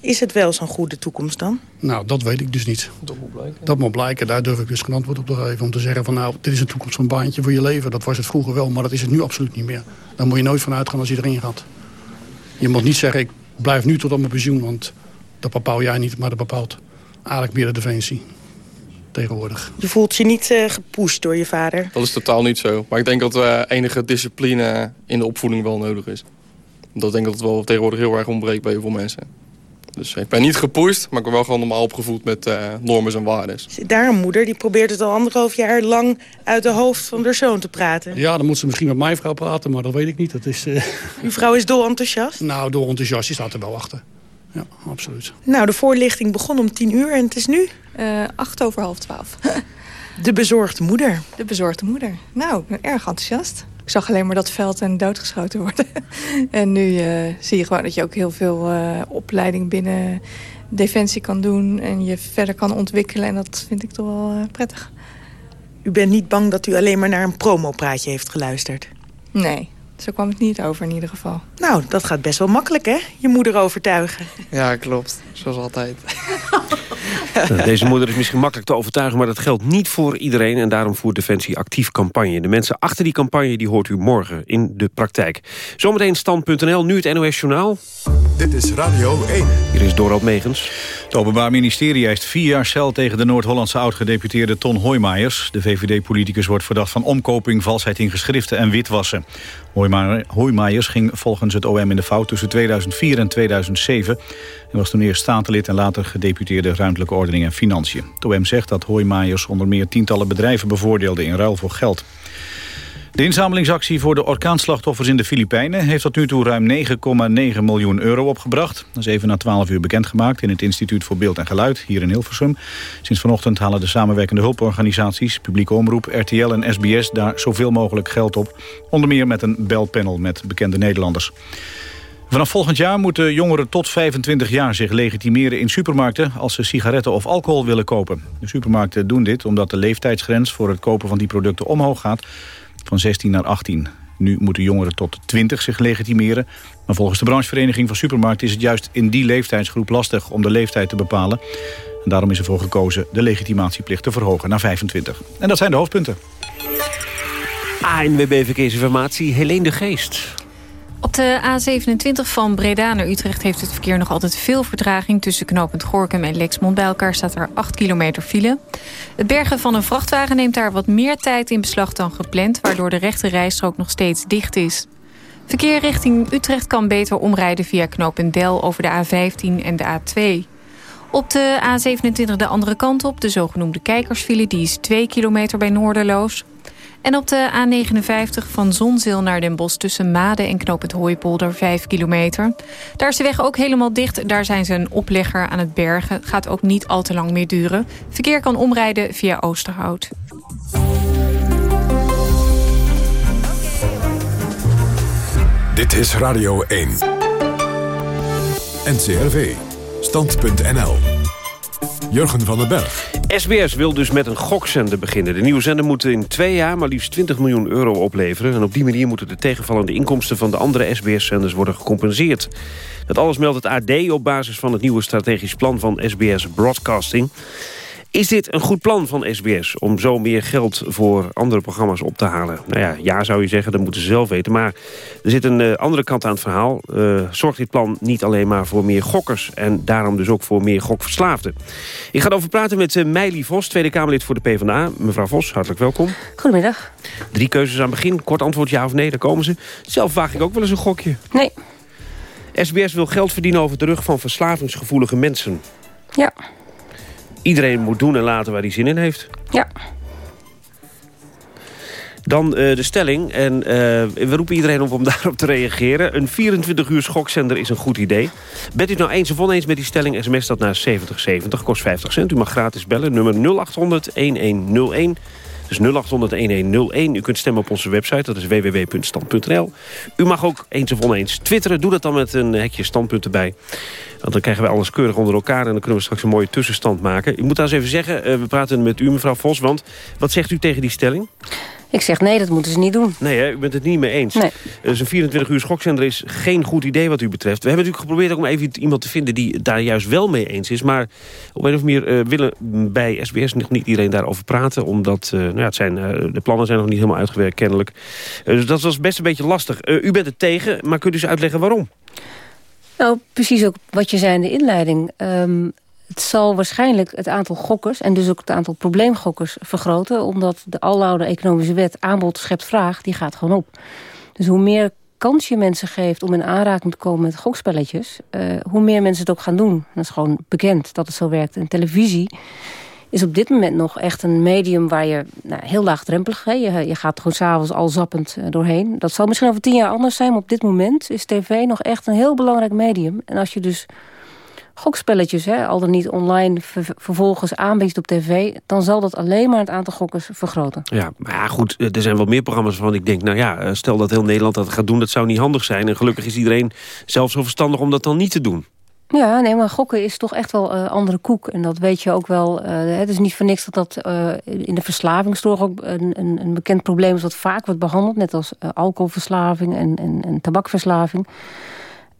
Is het wel zo'n goede toekomst dan? Nou, dat weet ik dus niet. Dat moet blijken. Dat moet blijken. Daar durf ik dus geen antwoord op te geven. Om te zeggen van nou, dit is een toekomst van een baantje voor je leven. Dat was het vroeger wel, maar dat is het nu absoluut niet meer. Daar moet je nooit van uitgaan als je erin gaat. Je moet niet zeggen, ik blijf nu tot aan mijn pensioen. Want dat bepaal jij niet, maar dat bepaalt eigenlijk meer de Defensie tegenwoordig. Je voelt je niet uh, gepusht door je vader? Dat is totaal niet zo. Maar ik denk dat uh, enige discipline in de opvoeding wel nodig is. Dat denk ik dat het wel tegenwoordig heel erg ontbreekt bij heel veel mensen. Dus ik ben niet gepusht, maar ik ben wel gewoon normaal opgevoed met uh, normen en waarden. Zit daar een moeder die probeert het al anderhalf jaar lang uit de hoofd van haar zoon te praten? Ja, dan moet ze misschien met mijn vrouw praten, maar dat weet ik niet. Dat is, uh... Uw vrouw is dol enthousiast? [LAUGHS] Nou, dol enthousiast, die staat er wel achter. Ja, absoluut. Nou, de voorlichting begon om tien uur en het is nu? Uh, acht over half twaalf. [LAUGHS] de bezorgde moeder. De bezorgde moeder. Nou, erg enthousiast. Ik zag alleen maar dat veld en doodgeschoten worden. [LAUGHS] en nu uh, zie je gewoon dat je ook heel veel uh, opleiding binnen Defensie kan doen... en je verder kan ontwikkelen. En dat vind ik toch wel prettig. U bent niet bang dat u alleen maar naar een promopraatje heeft geluisterd? Nee, zo kwam het niet over in ieder geval. Nou, dat gaat best wel makkelijk, hè? Je moeder overtuigen. Ja, klopt. Zoals altijd. [LAUGHS] Deze moeder is misschien makkelijk te overtuigen... maar dat geldt niet voor iedereen en daarom voert Defensie actief campagne. De mensen achter die campagne die hoort u morgen in de praktijk. Zometeen stand.nl, nu het NOS Journaal. Dit is Radio 1. Hier is Dorald Megens. Het Openbaar Ministerie eist vier jaar cel tegen de Noord-Hollandse oud-gedeputeerde Ton Hoijmaiers. De VVD-politicus wordt verdacht van omkoping, valsheid in geschriften en witwassen. Hoijmaiers ging volgens het OM in de fout tussen 2004 en 2007. Hij was toen eerst statenlid en later gedeputeerde ruimtelijke ordening en financiën. Het OM zegt dat Hoijmaiers onder meer tientallen bedrijven bevoordeelde in ruil voor geld. De inzamelingsactie voor de orkaanslachtoffers in de Filipijnen... heeft tot nu toe ruim 9,9 miljoen euro opgebracht. Dat is even na 12 uur bekendgemaakt in het Instituut voor Beeld en Geluid... hier in Hilversum. Sinds vanochtend halen de samenwerkende hulporganisaties... publieke omroep, RTL en SBS daar zoveel mogelijk geld op. Onder meer met een belpanel met bekende Nederlanders. Vanaf volgend jaar moeten jongeren tot 25 jaar zich legitimeren in supermarkten als ze sigaretten of alcohol willen kopen. De supermarkten doen dit omdat de leeftijdsgrens voor het kopen van die producten omhoog gaat van 16 naar 18. Nu moeten jongeren tot 20 zich legitimeren. Maar volgens de branchevereniging van supermarkten is het juist in die leeftijdsgroep lastig om de leeftijd te bepalen. En daarom is ervoor gekozen de legitimatieplicht te verhogen naar 25. En dat zijn de hoofdpunten. ANWB Verkeersinformatie, Helene de Geest. Op de A27 van Breda naar Utrecht heeft het verkeer nog altijd veel vertraging. Tussen knooppunt Gorkum en Lexmond. Bij elkaar staat er 8 kilometer file. Het bergen van een vrachtwagen neemt daar wat meer tijd in beslag dan gepland... waardoor de rechte rijstrook nog steeds dicht is. Verkeer richting Utrecht kan beter omrijden via knooppunt Del over de A15 en de A2. Op de A27 de andere kant op, de zogenoemde kijkersfile... die is 2 kilometer bij Noorderloos. En op de A59 van Zonzeel naar Den Bosch tussen Maden en Knoop het Hooipolder 5 kilometer. Daar is de weg ook helemaal dicht. Daar zijn ze een oplegger aan het bergen. Gaat ook niet al te lang meer duren. Verkeer kan omrijden via Oosterhout. Dit is Radio 1. NCRV. Stand.nl. Jurgen van den Berg. SBS wil dus met een gokzender beginnen. De nieuwe zender moet in twee jaar maar liefst 20 miljoen euro opleveren. En op die manier moeten de tegenvallende inkomsten van de andere SBS-zenders worden gecompenseerd. Dat alles meldt het AD op basis van het nieuwe strategisch plan van SBS Broadcasting. Is dit een goed plan van SBS om zo meer geld voor andere programma's op te halen? Nou ja, ja zou je zeggen, dat moeten ze zelf weten. Maar er zit een uh, andere kant aan het verhaal. Uh, zorgt dit plan niet alleen maar voor meer gokkers... en daarom dus ook voor meer gokverslaafden? Ik ga erover praten met uh, Meili Vos, Tweede Kamerlid voor de PvdA. Mevrouw Vos, hartelijk welkom. Goedemiddag. Drie keuzes aan het begin. Kort antwoord ja of nee, daar komen ze. Zelf waag ik ook wel eens een gokje. Nee. SBS wil geld verdienen over de rug van verslavingsgevoelige mensen. Ja. Iedereen moet doen en laten waar hij zin in heeft. Ja. Dan uh, de stelling. En uh, we roepen iedereen op om [LAUGHS] daarop te reageren. Een 24 uur schokszender is een goed idee. Bent u het nou eens of oneens met die stelling? SMS dat naar 7070, kost 50 cent. U mag gratis bellen, nummer 0800-1101. Dus 0800-1101. U kunt stemmen op onze website, dat is www.stand.nl. U mag ook eens of oneens twitteren. Doe dat dan met een hekje standpunt erbij. Want dan krijgen we alles keurig onder elkaar... en dan kunnen we straks een mooie tussenstand maken. Ik moet daar eens even zeggen, uh, we praten met u, mevrouw Vos... want wat zegt u tegen die stelling? Ik zeg nee, dat moeten ze niet doen. Nee, hè? u bent het niet mee eens. Nee. Dus een 24 uur schokzender is geen goed idee wat u betreft. We hebben natuurlijk geprobeerd ook om even iemand te vinden... die daar juist wel mee eens is. Maar op een of andere manier uh, willen bij SBS nog niet iedereen daarover praten. Omdat uh, nou ja, het zijn, uh, de plannen zijn nog niet helemaal uitgewerkt kennelijk. dus dat was best een beetje lastig. u bent het tegen, maar kunt u eens uitleggen waarom? Nou, precies ook wat je zei in de inleiding. Um, het zal waarschijnlijk het aantal gokkers... en dus ook het aantal probleemgokkers vergroten... omdat de alloude economische wet aanbod schept vraag, die gaat gewoon op. Dus hoe meer kans je mensen geeft om in aanraking te komen met gokspelletjes... Uh, hoe meer mensen het ook gaan doen. Dat is gewoon bekend dat het zo werkt. En televisie is op dit moment nog echt een medium waar je nou, heel laagdrempelig... Hè, je, je gaat gewoon s'avonds al zappend doorheen. Dat zal misschien over tien jaar anders zijn, maar op dit moment is tv nog echt een heel belangrijk medium. En als je dus gokspelletjes, hè, al dan niet online, vervolgens aanbiedt op tv... dan zal dat alleen maar het aantal gokkers vergroten. Ja, maar ja, goed, er zijn wel meer programma's waarvan ik denk... nou ja, stel dat heel Nederland dat gaat doen, dat zou niet handig zijn. En gelukkig is iedereen zelf zo verstandig om dat dan niet te doen. Ja, nee, maar gokken is toch echt wel uh, andere koek. En dat weet je ook wel. Uh, het is niet voor niks dat dat uh, in de verslavingszorg ook een, een, een, bekend probleem is... dat vaak wordt behandeld, net als alcoholverslaving en, en, en tabakverslaving.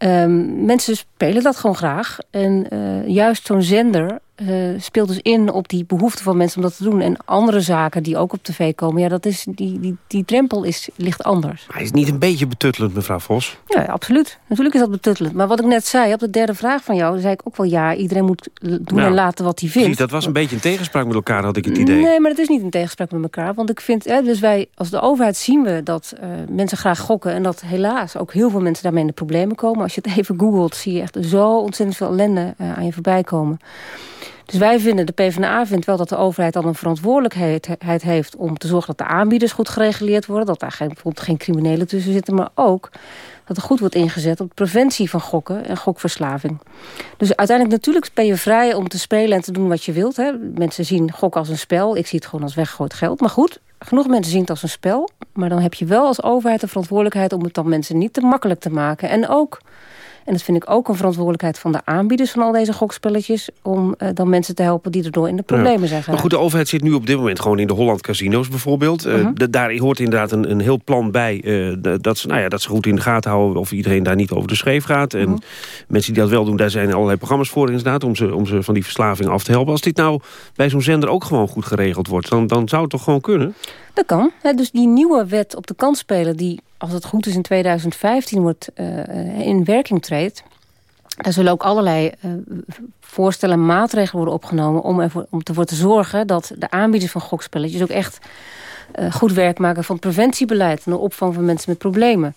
Um, mensen spelen dat gewoon graag. En uh, juist zo'n zender uh, speelt dus in op die behoefte van mensen om dat te doen. En andere zaken die ook op tv komen, ja, dat is, die, die, die drempel is, ligt anders. Maar is het niet een beetje betuttelend, mevrouw Vos? Ja, absoluut. Natuurlijk is dat betuttelend. Maar wat ik net zei, op de derde vraag van jou... zei ik ook wel, ja, iedereen moet doen nou, en laten wat hij vindt. Precies, dat was een beetje een tegenspraak met elkaar, had ik het idee. Nee, maar het is niet een tegenspraak met elkaar. Want ik vind, hè, dus wij als de overheid zien we dat uh, mensen graag gokken... en dat helaas ook heel veel mensen daarmee in de problemen komen. Als je het even googelt, zie je echt zo ontzettend veel ellende uh, aan je voorbij komen. Dus wij vinden, de PvdA vindt wel dat de overheid dan een verantwoordelijkheid heeft... om te zorgen dat de aanbieders goed gereguleerd worden. Dat daar geen, bijvoorbeeld geen criminelen tussen zitten. Maar ook dat er goed wordt ingezet op preventie van gokken en gokverslaving. Dus uiteindelijk natuurlijk ben je vrij om te spelen en te doen wat je wilt. Hè. Mensen zien gok als een spel. Ik zie het gewoon als weggegooid geld. Maar goed, genoeg mensen zien het als een spel. Maar dan heb je wel als overheid de verantwoordelijkheid... om het dan mensen niet te makkelijk te maken. En ook en dat vind ik ook een verantwoordelijkheid van de aanbieders van al deze gokspelletjes... om uh, dan mensen te helpen die erdoor in de problemen ja. zijn Maar goed, de overheid zit nu op dit moment gewoon in de Holland casino's bijvoorbeeld. Uh, uh -huh. daar hoort inderdaad een, een heel plan bij uh, dat, ze, nou ja, dat ze goed in de gaten houden... of iedereen daar niet over de schreef gaat. En -huh. mensen die dat wel doen, daar zijn allerlei programma's voor inderdaad... om ze, om ze van die verslaving af te helpen. Als dit nou bij zo'n zender ook gewoon goed geregeld wordt... dan, dan zou het toch gewoon kunnen? Dat kan. dus die nieuwe wet op de kansspelen... die als het goed is in 2015 wordt, in werking treedt... Er zullen ook allerlei uh, voorstellen en maatregelen worden opgenomen... om ervoor om ervoor te zorgen dat de aanbieders van gokspelletjes... ook echt goed werk maken van preventiebeleid... en de opvang van mensen met problemen.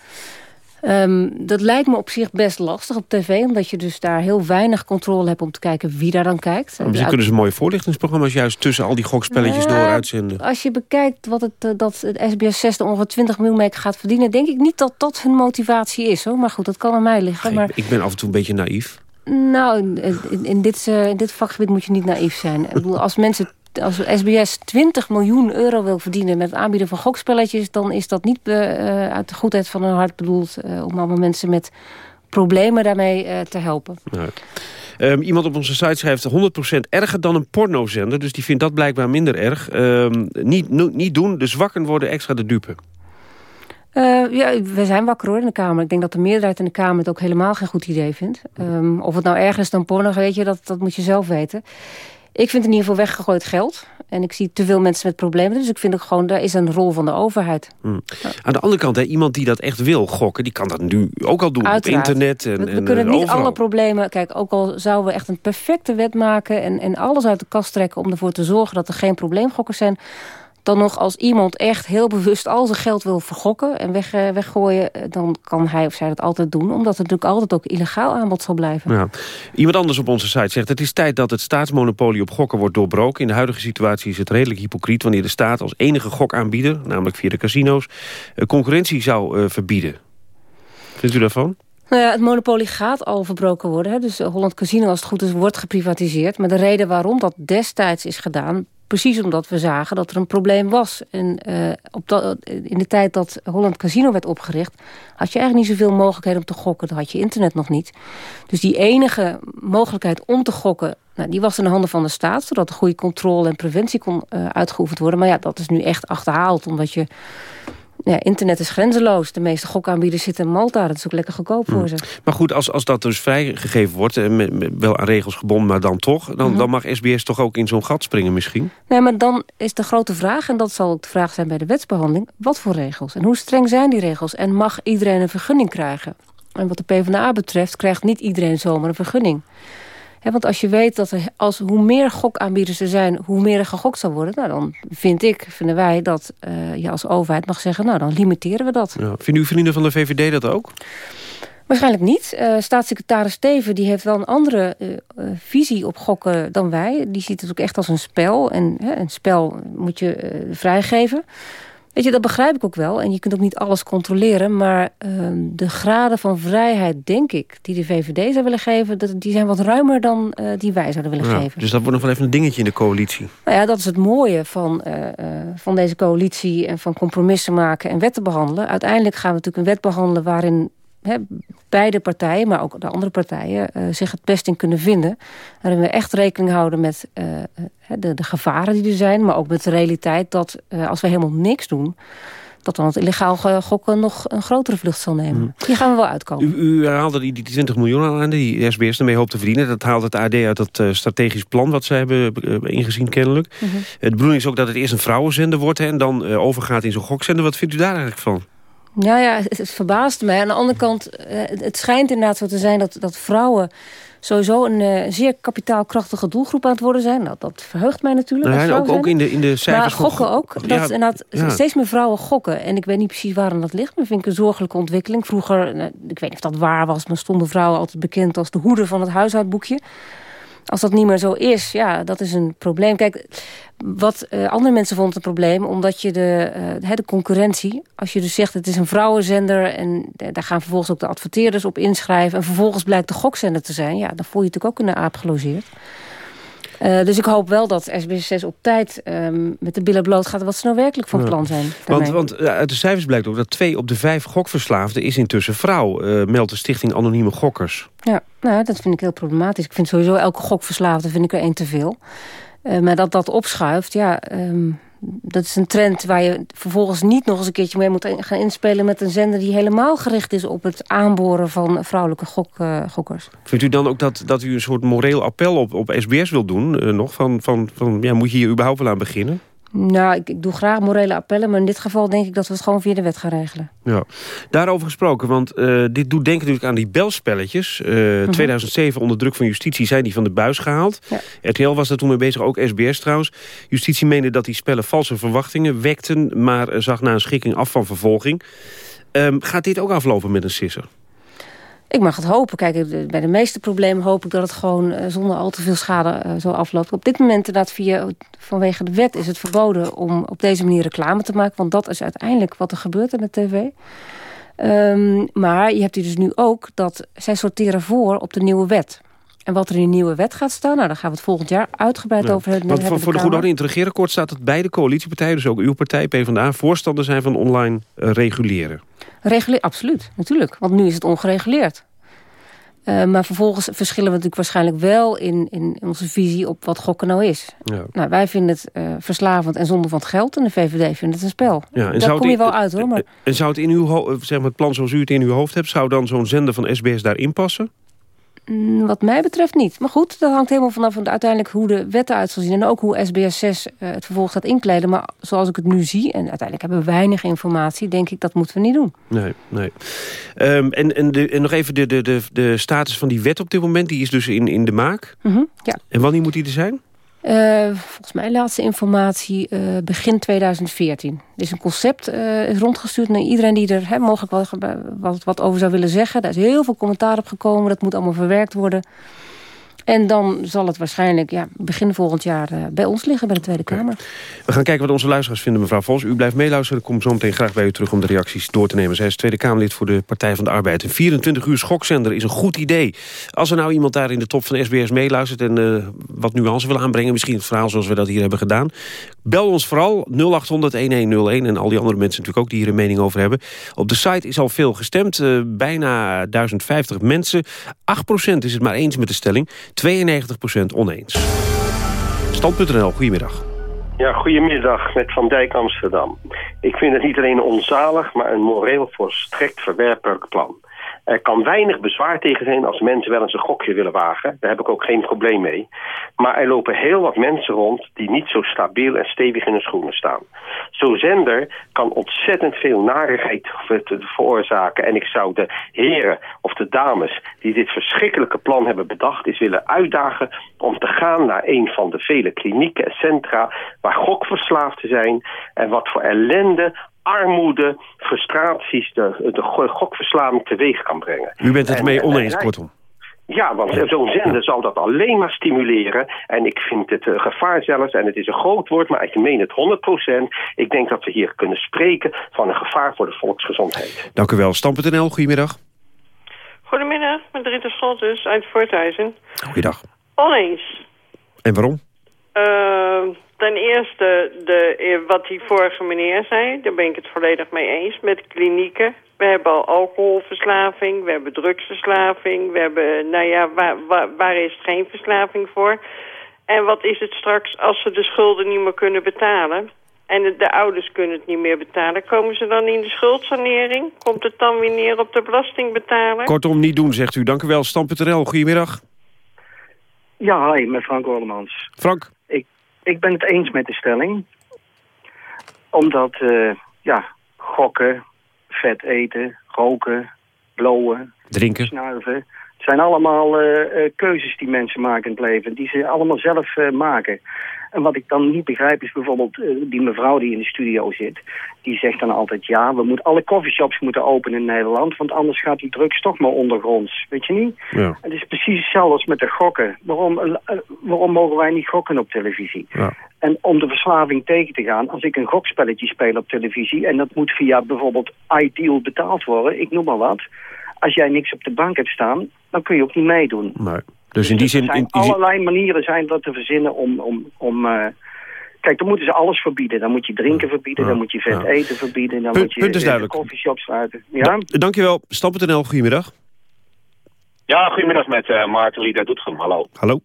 Um, dat lijkt me op zich best lastig op tv... omdat je dus daar heel weinig controle hebt om te kijken wie daar dan kijkt. Misschien dus kunnen ze mooie voorlichtingsprogramma's... juist tussen al die gokspelletjes door uitzenden. Als je bekijkt wat het, uh, dat het SBS 6 er ongeveer 20 miljoen mee gaat verdienen... denk ik niet dat dat hun motivatie is. Hoor. Maar goed, dat kan aan mij liggen. maar... Ik ben af en toe een beetje naïef. Nou, in, in dit, uh, in dit vakgebied moet je niet naïef zijn. Ik bedoel, als mensen als SBS 20 miljoen euro wil verdienen met het aanbieden van gokspelletjes... dan is dat niet uh, uit de goedheid van hun hart bedoeld... Uh, om allemaal mensen met problemen daarmee uh, te helpen. Um, iemand op onze site schrijft 100% erger dan een pornozender. Dus die vindt dat blijkbaar minder erg. Um, niet, niet doen, de zwakken worden extra de dupe. Uh, ja, we zijn wakker hoor in de Kamer. Ik denk dat de meerderheid in de Kamer het ook helemaal geen goed idee vindt. Um, of het nou erger is dan porno, weet je, dat, dat moet je zelf weten. Ik vind in ieder geval weggegooid geld. En ik zie te veel mensen met problemen. Dus ik vind ook gewoon, daar is een rol van de overheid. Hmm. Aan de andere kant, hè, iemand die dat echt wil gokken... die kan dat nu ook al doen Uiteraard. op internet. En, we, we en, kunnen niet overal. alle problemen... Kijk, ook al zouden we echt een perfecte wet maken... En, en alles uit de kast trekken om ervoor te zorgen... dat er geen probleemgokkers zijn dan nog als iemand echt heel bewust al zijn geld wil vergokken en weg, uh, weggooien, dan kan hij of zij dat altijd doen. Omdat het natuurlijk altijd ook illegaal aanbod zal blijven. Ja. Iemand anders op onze site zegt... het is tijd dat het staatsmonopolie op gokken wordt doorbroken. In de huidige situatie is het redelijk hypocriet... wanneer de staat als enige gokaanbieder, namelijk via de casino's... concurrentie zou uh, verbieden. Vindt u daarvan? Nou ja, het monopolie gaat al verbroken worden. Hè. Dus Holland Casino, als het goed is, wordt geprivatiseerd. Maar de reden waarom dat destijds is gedaan... Precies omdat we zagen dat er een probleem was. En uh, op in de tijd dat Holland Casino werd opgericht... had je eigenlijk niet zoveel mogelijkheden om te gokken. Dan had je internet nog niet. Dus die enige mogelijkheid om te gokken... Nou, die was in de handen van de staat... zodat er goede controle en preventie kon uh, uitgeoefend worden. Maar ja, dat is nu echt achterhaald. Omdat je ja, internet is grenzeloos. De meeste gokaanbieders zitten in Malta. Dat is ook lekker goedkoop voor ze. Maar goed, als, als dat dus vrijgegeven wordt... Eh, met, met, wel aan regels gebonden, maar dan toch... dan, mm -hmm. dan mag SBS toch ook in zo'n gat springen misschien? Nee, maar dan is de grote vraag... en dat zal ook de vraag zijn bij de wetsbehandeling... wat voor regels? En hoe streng zijn die regels? En mag iedereen een vergunning krijgen? En wat de PvdA betreft... krijgt niet iedereen zomaar een vergunning. He, want als je weet dat er, als, hoe meer gokaanbieders er zijn... hoe meer er gegokt zal worden... Nou, dan vind ik, vinden wij dat uh, je als overheid mag zeggen... nou, dan limiteren we dat. Ja. Vinden uw vrienden van de VVD dat ook? Waarschijnlijk niet. Uh, staatssecretaris Steven die heeft wel een andere uh, visie op gokken dan wij. Die ziet het ook echt als een spel. En een spel moet je vrijgeven. Weet je, dat begrijp ik ook wel. En je kunt ook niet alles controleren. Maar uh, de graden van vrijheid, denk ik, die de VVD zou willen geven... Dat, die zijn wat ruimer dan uh, die wij zouden willen ja, geven. Dus dat wordt nog wel even een dingetje in de coalitie. Nou ja, dat is het mooie van, uh, van deze coalitie... en van compromissen maken en wetten behandelen. Uiteindelijk gaan we natuurlijk een wet behandelen waarin... He, beide partijen, maar ook de andere partijen... Uh, zich het best in kunnen vinden. Waarin we echt rekening houden met uh, de, de, gevaren die er zijn... maar ook met de realiteit dat uh, als we helemaal niks doen... dat dan het illegaal gokken nog een grotere vlucht zal nemen. Mm. Hier gaan we wel uitkomen. U, u haalde die, die 20 miljoen aan die SBS ermee hoopt te verdienen. Dat haalt het AD uit dat strategisch plan wat ze hebben ingezien kennelijk. Mm -hmm. De bedoeling is ook dat het eerst een vrouwenzender wordt... Hè, en dan overgaat in zo'n gokzender. Wat vindt u daar eigenlijk van? Ja, ja, het, het verbaast mij. Aan de andere kant, het schijnt inderdaad zo te zijn dat, dat vrouwen sowieso een uh, zeer kapitaalkrachtige doelgroep aan het worden zijn. Nou, dat verheugt mij natuurlijk. Nou, ja, ook, ook in de, in de cijfers. Maar gokken ook. Dat, ja, inderdaad, ja. Steeds meer vrouwen gokken. En ik weet niet precies waarom dat ligt. Maar vind ik een zorgelijke ontwikkeling. Vroeger, nou, ik weet niet of dat waar was... maar stonden vrouwen altijd bekend als de hoeder van het huishoudboekje. Als dat niet meer zo is, ja, dat is een probleem. Kijk, wat uh, andere mensen vonden een probleem... omdat je de, uh, de concurrentie... als je dus zegt het is een vrouwenzender... en daar gaan vervolgens ook de adverteerders op inschrijven... en vervolgens blijkt de gokzender te zijn... ja, dan voel je natuurlijk ook de aap gelogeerd. Uh, dus ik hoop wel dat SBS6 op tijd um, met de billen bloot gaat... wat ze nou werkelijk van plan zijn. Want, want uh, uit de cijfers blijkt ook dat twee op de vijf gokverslaafden... is intussen vrouw, uh, meldt de stichting Anonieme Gokkers. Ja, nou, dat vind ik heel problematisch. Ik vind sowieso elke gokverslaafde vind ik er één te veel. maar dat dat opschuift, ja... Um, dat is een trend waar je vervolgens niet nog eens een keertje mee moet gaan inspelen... met een zender die helemaal gericht is op het aanboren van vrouwelijke gok, uh, gokkers. Vindt u dan ook dat, dat u een soort moreel appel op, op SBS wil doen? Uh, nog van, van, van, ja, moet je hier überhaupt wel aan beginnen? Nou, ik, ik, doe graag morele appellen, maar in dit geval denk ik dat we het gewoon via de wet gaan regelen. Ja, daarover gesproken, want uh, dit doet denken natuurlijk aan die belspelletjes. Uh, mm 2007 onder druk van justitie zijn die van de buis gehaald. Ja. RTL was daar toen mee bezig, ook SBS trouwens. Justitie meende dat die spellen valse verwachtingen wekten... maar zag na een schikking af van vervolging. Um, gaat dit ook aflopen met een sisser? Ik mag het hopen. Kijk, bij de meeste problemen hoop ik dat het gewoon uh, zonder al te veel schade uh, zo afloopt. Op dit moment inderdaad via, vanwege de wet is het verboden om op deze manier reclame te maken. Want dat is uiteindelijk wat er gebeurt met tv. Um, maar je hebt hier dus nu ook dat zij sorteren voor op de nieuwe wet. En wat er in de nieuwe wet gaat staan, nou, daar gaan we het volgend jaar uitgebreid over hebben. Want voor, voor de goede orde in het regeerakkoord staat dat beide coalitiepartijen, dus ook uw partij PvdA, voorstander zijn van online uh, reguleren. Reguleer, absoluut, natuurlijk. Want nu is het ongereguleerd. Uh, maar vervolgens verschillen we natuurlijk waarschijnlijk wel in, in onze visie op wat gokken nou is. Ja. Nou, wij vinden het uh, verslavend en zonde van het geld. En de VVD vindt het een spel. Ja, en Daar kom je wel uit hoor. Maar... En zou het in uw zeg maar, het plan zoals u het in uw hoofd hebt... zou dan zo'n zender van SBS daarin passen? Mm, wat mij betreft niet. Maar goed, dat hangt helemaal vanaf uiteindelijk hoe de wet eruit zal zien. En ook hoe SBS 6 uh, het vervolg gaat inkleden. Maar zoals ik het nu zie, en uiteindelijk hebben we weinig informatie... denk ik, dat moeten we niet doen. Nee, nee. Um, en, en, de, en nog even de, de, de, de status van die wet op dit moment. Die is dus in, in de maak. Mm -hmm, ja. En wanneer moet die er zijn? Uh, volgens mij laatste informatie uh, begin 2014. Er is een concept uh, is rondgestuurd naar iedereen die er mogelijk wat, wat, wat over zou willen zeggen. Daar is heel veel commentaar op gekomen. Dat moet allemaal verwerkt worden. En dan zal het waarschijnlijk ja, begin volgend jaar uh, bij ons liggen, bij de Tweede Kamer. We gaan kijken wat onze luisteraars vinden, mevrouw Vos. U blijft meeluisteren. Ik kom zo meteen graag bij u terug om de reacties door te nemen. Zij is Tweede Kamerlid voor de Partij van de Arbeid. Een 24 uur schokzender is een goed idee. Als er nou iemand daar in de top van SBS meeluistert... en uh, wat nuance wil aanbrengen, misschien het verhaal zoals we dat hier hebben gedaan... bel ons vooral 0800-1101 en al die andere mensen natuurlijk ook... die hier een mening over hebben. Op de site is al veel gestemd. Uh, bijna 1050 mensen. 8% is het maar eens met de stelling... 92% oneens. Stand.nl, goedemiddag. Ja, goedemiddag, met Van Dijk Amsterdam. Ik vind het niet alleen onzalig, maar een moreel volstrekt verwerpelijk plan. Er kan weinig bezwaar tegen zijn als mensen wel eens een gokje willen wagen. Daar heb ik ook geen probleem mee. Maar er lopen heel wat mensen rond die niet zo stabiel en stevig in hun schoenen staan. Zo'n zender kan ontzettend veel narigheid veroorzaken. En ik zou de heren of de dames die dit verschrikkelijke plan hebben bedacht... is willen uitdagen om te gaan naar een van de vele klinieken en centra... waar gokverslaafden zijn en wat voor ellende armoede, frustraties, de, de gokverslaving teweeg kan brengen. U bent het mee oneens, kortom. Ja, want zo'n zender zal dat alleen maar stimuleren. En ik vind het uh, gevaar zelfs, en het is een groot woord, maar ik meen het 100%. Ik denk dat we hier kunnen spreken van een gevaar voor de volksgezondheid. Dank u wel. Stam.nl, goedemiddag. Goedemiddag, met Rita Scholtes uit Voorthuizen. Goeiedag. Oneens. En waarom? Uh, ten eerste de, eh, wat die vorige meneer zei, daar ben ik het volledig mee eens. Met klinieken. We hebben al alcoholverslaving, we hebben drugsverslaving. We hebben, nou ja, waar, waar, waar is het geen verslaving voor? En wat is het straks als ze de schulden niet meer kunnen betalen? En de, de, ouders kunnen het niet meer betalen. Komen ze dan in de schuldsanering? Komt het dan weer neer op de belastingbetaler? Kortom, niet doen, zegt u. Dank u wel. Stam.nl, goedemiddag. Ja, hi, met Frank Orlemans. Frank. Ik, ben het eens met de stelling. Omdat, uh, ja, gokken, vet eten, roken, blowen, drinken, snuiven. Het zijn allemaal uh, uh, keuzes die mensen maken in het leven. Die ze allemaal zelf maken. En wat ik dan niet begrijp is bijvoorbeeld uh, die mevrouw die in de studio zit. Die zegt dan altijd, ja, we moeten alle coffeeshops moeten openen in Nederland. Want anders gaat die drugs toch maar ondergronds. Weet je niet? Ja. Het is precies hetzelfde als met de gokken. Waarom, waarom mogen wij niet gokken op televisie? Ja. En om de verslaving tegen te gaan, als ik een gokspelletje speel op televisie... en dat moet via bijvoorbeeld Ideal betaald worden, ik noem maar wat... als jij niks op de bank hebt staan, dan kun je ook niet meedoen. Nee. Dus in die zin... Er zijn in, allerlei manieren zijn dat te verzinnen om... om, om uh, kijk, dan moeten ze alles verbieden. Dan moet je drinken verbieden, ja, dan moet je vet ja. eten verbieden... dan Punt, moet je punt is de duidelijk. koffieshop sluiten. Ja? Da dankjewel. Stam.nl, goedemiddag. Ja, goedemiddag met uh, Maarten Lieder Doetinchem. Hallo. Hallo.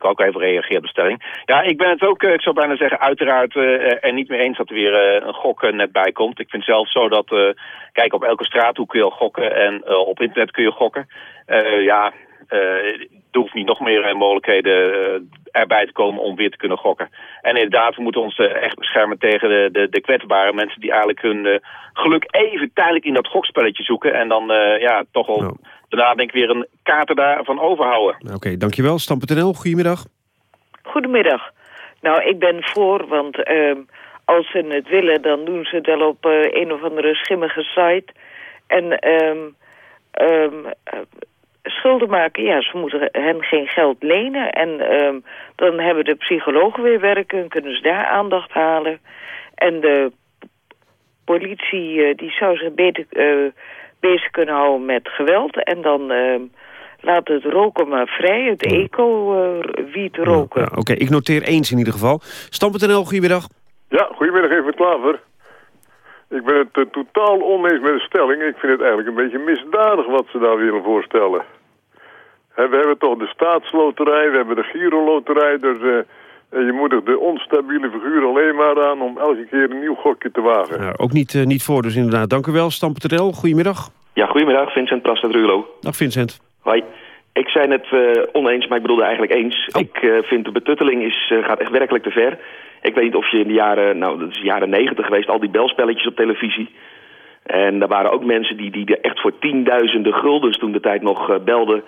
Ik ook even reageren op de stelling. Ja, ik ben het ook, uh, ik zou bijna zeggen, uiteraard uh, er niet mee eens dat er weer uh, een gok net bij komt. Ik vind zelf zo dat, kijk, op elke straathoek kun je al gokken en op internet kun je gokken. ja, er hoeft niet nog meer mogelijkheden erbij te komen om weer te kunnen gokken. En inderdaad, we moeten ons echt beschermen tegen de, de, de kwetsbare mensen... die eigenlijk hun geluk even tijdelijk in dat gokspelletje zoeken... en dan ja, toch al daarna denk ik weer een kaarten daarvan overhouden. Oké, dankjewel. Stam.nl, goedemiddag. Goedemiddag. Nou, ik ben voor, want uh, als ze het willen... dan doen ze het wel op uh, een of andere schimmige site. En um, um, schulden maken, ja, ze moeten hen geen geld lenen. En um, dan hebben de psychologen weer werken, kunnen ze daar aandacht halen. En de politie, uh, die zou zich beter uh, bezig kunnen houden met geweld. En dan uh, laat het roken maar vrij, het eco-wiet uh, roken. Ja, Oké, okay. ik noteer eens in ieder geval. Stam.nl, goedemiddag. Ja, goedemiddag even Klaver. Ik ben het uh, totaal oneens met de stelling. Ik vind het eigenlijk een beetje misdadig wat ze daar willen voorstellen. He, we hebben toch de staatsloterij, we hebben de Giro-loterij. Dus uh, je moedigt de onstabiele figuur alleen maar aan om elke keer een nieuw gokje te wagen. Ja, ook niet, uh, niet voor, dus inderdaad. Dank u wel, Stam.nl. Goedemiddag. Ja, goedemiddag. Vincent Plas uit Rulo. Dag Vincent. Hoi. Ik zei net uh, oneens, maar ik bedoelde eigenlijk eens. Oh. Ik uh, vind de betutteling is, uh, gaat echt werkelijk te ver. Ik weet niet of je in de jaren, nou dat is de jaren negentig geweest, al die belspelletjes op televisie. En daar waren ook mensen die, die er echt voor tienduizenden guldens toen de tijd nog uh, belden.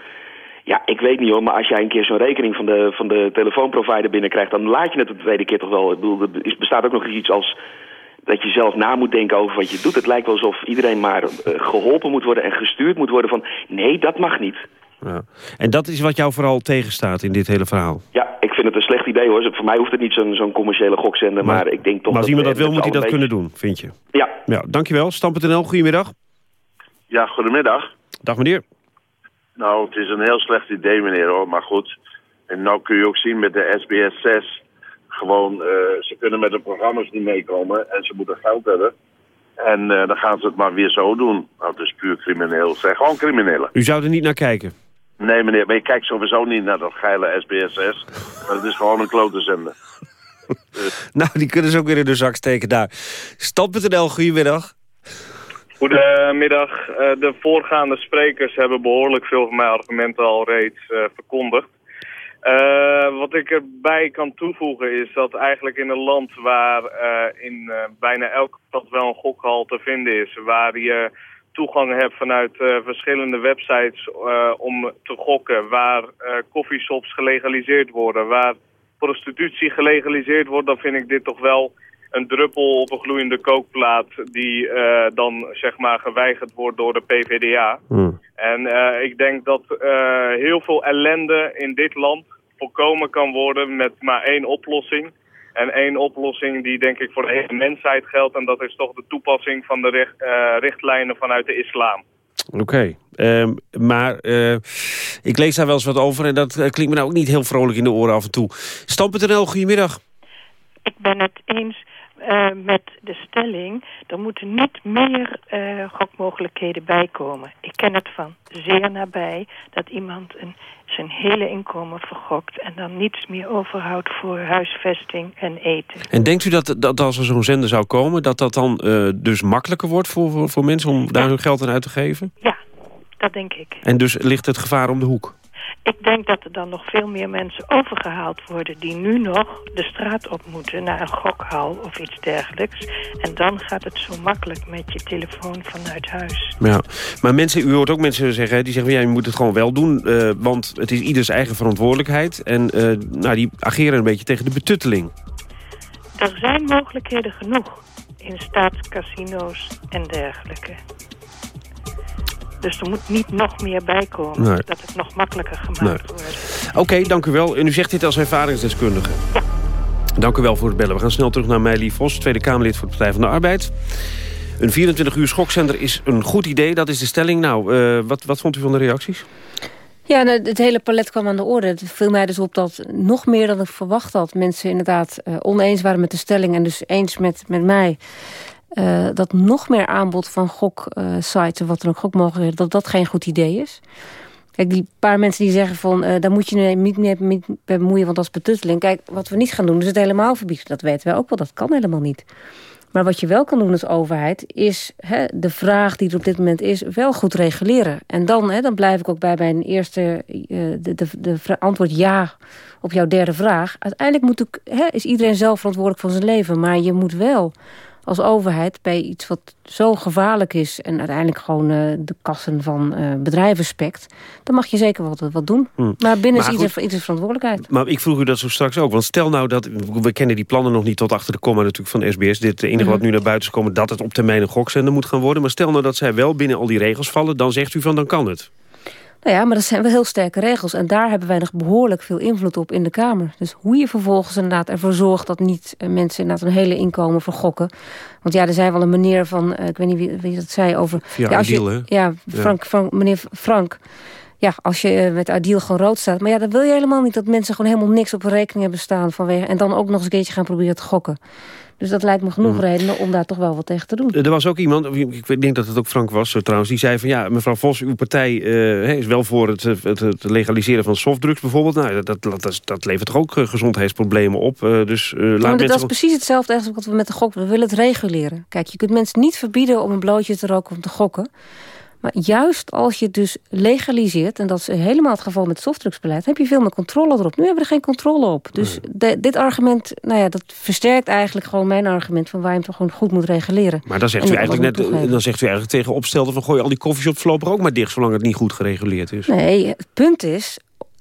Ja, ik weet niet hoor, maar als jij een keer zo'n rekening van de, van de telefoonprovider binnenkrijgt... dan laat je het de tweede keer toch wel. Ik bedoel, er bestaat ook nog iets als dat je zelf na moet denken over wat je doet. Het lijkt wel alsof iedereen maar uh, geholpen moet worden en gestuurd moet worden van... nee, dat mag niet. Ja. En dat is wat jou vooral tegenstaat in dit hele verhaal? Ja, ik vind het een slecht idee hoor. Voor mij hoeft het niet zo'n zo'n commerciële gokzender, maar, maar, ik denk toch... Maar als iemand dat wil, moet hij dat beetje... kunnen doen, vind je? Ja. ja dankjewel. Stam.nl, goedemiddag. Ja, goedemiddag. Dag meneer. Nou, het is een heel slecht idee meneer hoor, maar goed. En nou kun je ook zien met de SBS 6... gewoon, uh, ze kunnen met de programma's niet meekomen en ze moeten geld hebben... En uh, dan gaan ze het maar weer zo doen. Nou, het is puur crimineel. Zijn gewoon criminelen. U zou er niet naar kijken? Nee, meneer, maar je kijkt sowieso niet naar dat geile SBSS. Dat is gewoon een klote zender. [LAUGHS] Nou, die kunnen ze ook weer in de zak steken daar. Stand.nl, goedemiddag. Goedemiddag. Uh, de voorgaande sprekers hebben behoorlijk veel van mijn argumenten al reeds uh, verkondigd. Uh, wat ik erbij kan toevoegen is dat eigenlijk in een land waar in bijna elke stad wel een gokhal te vinden is, waar je toegang hebt vanuit verschillende websites om te gokken, waar coffeeshops gelegaliseerd worden, waar prostitutie gelegaliseerd wordt, dan vind ik dit toch wel een druppel op een gloeiende kookplaat die dan zeg maar geweigerd wordt door de PVDA. Hmm. En ik denk dat heel veel ellende in dit land voorkomen kan worden met maar één oplossing. En één oplossing die denk ik voor de hele mensheid geldt. En dat is toch de toepassing van de richt, uh, richtlijnen vanuit de islam. Oké, okay. um, maar uh, ik lees daar wel eens wat over... en dat klinkt me nou ook niet heel vrolijk in de oren af en toe. Stam.nl, goedemiddag. Ik ben het eens uh, met de stelling... er moeten niet meer gokmogelijkheden bijkomen. Ik ken het van zeer nabij dat iemand een zijn hele inkomen vergokt... en dan niets meer overhoudt voor huisvesting en eten. En denkt u dat, dat als er zo'n zender zou komen... dat dat dan uh, dus makkelijker wordt voor, voor, voor mensen om ja. daar hun geld aan uit te geven? Ja, dat denk ik. En dus ligt het gevaar om de hoek? Ik denk dat er dan nog veel meer mensen overgehaald worden... die nu nog de straat op moeten naar een gokhal of iets dergelijks. En dan gaat het zo makkelijk met je telefoon vanuit huis. Ja, maar mensen, u hoort ook mensen zeggen... die zeggen, ja, je moet het gewoon wel doen... Uh, want het is ieders eigen verantwoordelijkheid. En uh, nou, die ageren een beetje tegen de betutteling. Er zijn mogelijkheden genoeg in staatscasino's en dergelijke. Dus er moet niet nog meer bij komen. Nee. Dat het nog makkelijker gemaakt nee. wordt. Oké, okay, dank u wel. En u zegt dit als ervaringsdeskundige. Ja. Dank u wel voor het bellen. We gaan snel terug naar Meili Vos, Tweede Kamerlid voor de Partij van de Arbeid. Een 24 uur schokzender is een goed idee, dat is de stelling. Nou, uh, wat, wat vond u van de reacties? Ja, het hele palet kwam aan de orde. Het viel mij dus op dat nog meer dan ik verwacht had... mensen inderdaad uh, oneens waren met de stelling... en dus eens met, met mij... Uh, dat nog meer aanbod van goksites uh, wat dan ook gokmogelijkheden... dat dat geen goed idee is. Kijk, die paar mensen die zeggen van... Uh, daar moet je niet mee bemoeien, want dat is betutteling. Kijk, wat we niet gaan doen is het helemaal verbieden. Dat weten wij ook wel, dat kan helemaal niet. Maar wat je wel kan doen als overheid... is hè, de vraag die er op dit moment is, wel goed reguleren. En dan, hè, dan blijf ik ook bij mijn eerste uh, de, de, de antwoord ja op jouw derde vraag. Uiteindelijk moet ook, hè, is iedereen zelf verantwoordelijk voor zijn leven. Maar je moet wel als overheid bij iets wat zo gevaarlijk is... en uiteindelijk gewoon uh, de kassen van uh, bedrijven spekt... dan mag je zeker wat, wat doen. Hmm. Maar binnen maar is ieder, verantwoordelijkheid. Maar ik vroeg u dat zo straks ook. Want stel nou dat... we kennen die plannen nog niet tot achter de komma natuurlijk van SBS. Dit enige wat mhm. nu naar buiten is komen... dat het op termijn een gokzender moet gaan worden. Maar stel nou dat zij wel binnen al die regels vallen... dan zegt u van dan kan het. Nou ja, maar dat zijn wel heel sterke regels. En daar hebben wij nog behoorlijk veel invloed op in de Kamer. Dus hoe je vervolgens inderdaad ervoor zorgt... dat niet eh, mensen inderdaad een hele inkomen vergokken. Want ja, er zijn wel een meneer van... Uh, ik weet niet wie, wie dat zei over... Via ja, als je, ja, Frank, Frank, meneer Frank ja, als je eh, met Adil gewoon rood staat. Maar ja, dat wil je helemaal niet. Dat mensen gewoon helemaal niks op rekening hebben staan. Vanwege, en dan ook nog eens een keertje gaan proberen te gokken. Dus dat lijkt me genoeg mm. redenen om daar toch wel wat tegen te doen. Er was ook iemand, ik denk dat het ook Frank was eh, trouwens... die zei van ja, mevrouw Vos, uw partij uh, is wel voor het, het, het, legaliseren van softdrugs bijvoorbeeld. Nou, dat, dat, dat, levert toch ook gezondheidsproblemen op. Uh, dus, uh, laat dat is precies hetzelfde als wat we met de gok... We willen het reguleren. Kijk, je kunt mensen niet verbieden om een blootje te roken om te gokken... Maar juist als je het dus legaliseert... en dat is helemaal het geval met softdrugsbeleid... heb je veel meer controle erop. Nu hebben we er geen controle op. Dus dit argument, nou ja, dat versterkt eigenlijk gewoon mijn argument... van waar je hem toch gewoon goed moet reguleren. Maar dan zegt, u eigenlijk, net, dan zegt u eigenlijk tegen opstelten van... gooi al die koffieshops voorlopig ook maar dicht... zolang het niet goed gereguleerd is. Nee, het punt is...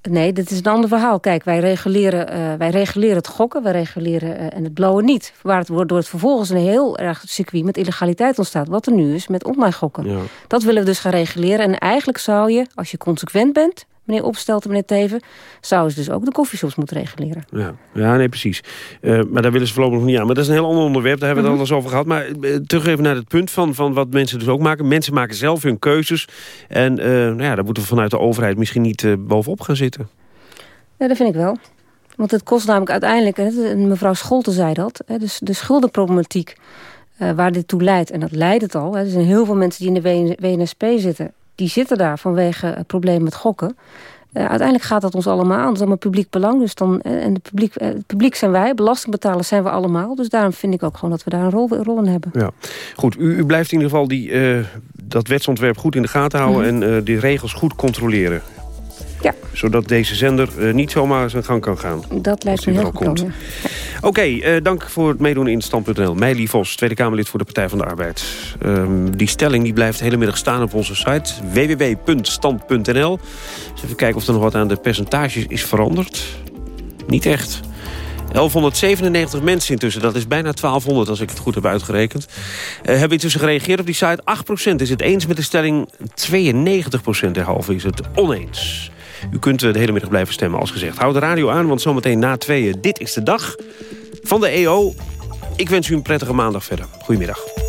Nee, dit is een ander verhaal. Kijk, wij reguleren, uh, wij reguleren het gokken, wij reguleren uh, en het blauwe niet. Waar het wordt door het vervolgens een heel erg circuit met illegaliteit ontstaat. Wat er nu is met online gokken. Ja. Dat willen we dus gaan reguleren. En eigenlijk zou je, als je consequent bent meneer Opstelt meneer Teven... zouden ze dus ook de koffieshops moeten reguleren. Ja, ja nee, precies. Uh, maar daar willen ze voorlopig nog niet aan. Maar dat is een heel ander onderwerp, daar hebben we het mm -hmm. al eens over gehad. Maar uh, terug even naar het punt van, van wat mensen dus ook maken. Mensen maken zelf hun keuzes. En uh, nou ja, daar moeten we vanuit de overheid misschien niet bovenop gaan zitten. Ja, dat vind ik wel. Want het kost namelijk uiteindelijk, en mevrouw Scholte zei dat... dus de schuldenproblematiek waar dit toe leidt. En dat leidt het al. Hè, er zijn heel veel mensen die in de WNSP zitten die zitten daar vanwege het probleem met gokken. Uh, uiteindelijk gaat dat ons allemaal aan. Dat is allemaal publiek belang. Dus dan, uh, en het publiek, uh, het publiek zijn wij, belastingbetalers zijn we allemaal. Dus daarom vind ik ook gewoon dat we daar een rol, rol in hebben. Ja. Goed, u, u blijft in ieder geval die, dat wetsontwerp goed in de gaten houden... Mm en die regels goed controleren. Ja. Zodat deze zender uh, niet zomaar zijn gang kan gaan. Dat lijkt me heel goed. Oké, okay, uh, dank voor het meedoen in Stand.nl. Meili Vos, Tweede Kamerlid voor de Partij van de Arbeid. Um, die stelling die blijft de hele middag staan op onze site. www.stand.nl Even kijken of er nog wat aan de percentages is veranderd. Niet echt. 1197 mensen intussen, dat is bijna 1200 als ik het goed heb uitgerekend. Uh, hebben intussen gereageerd op die site. 8% is het eens met de stelling, 92% derhalve is het oneens. U kunt eh, de hele middag blijven stemmen als gezegd. Houd de radio aan, want zometeen na tweeën... dit is de dag van de EO. Ik wens u een prettige maandag verder. Goedemiddag.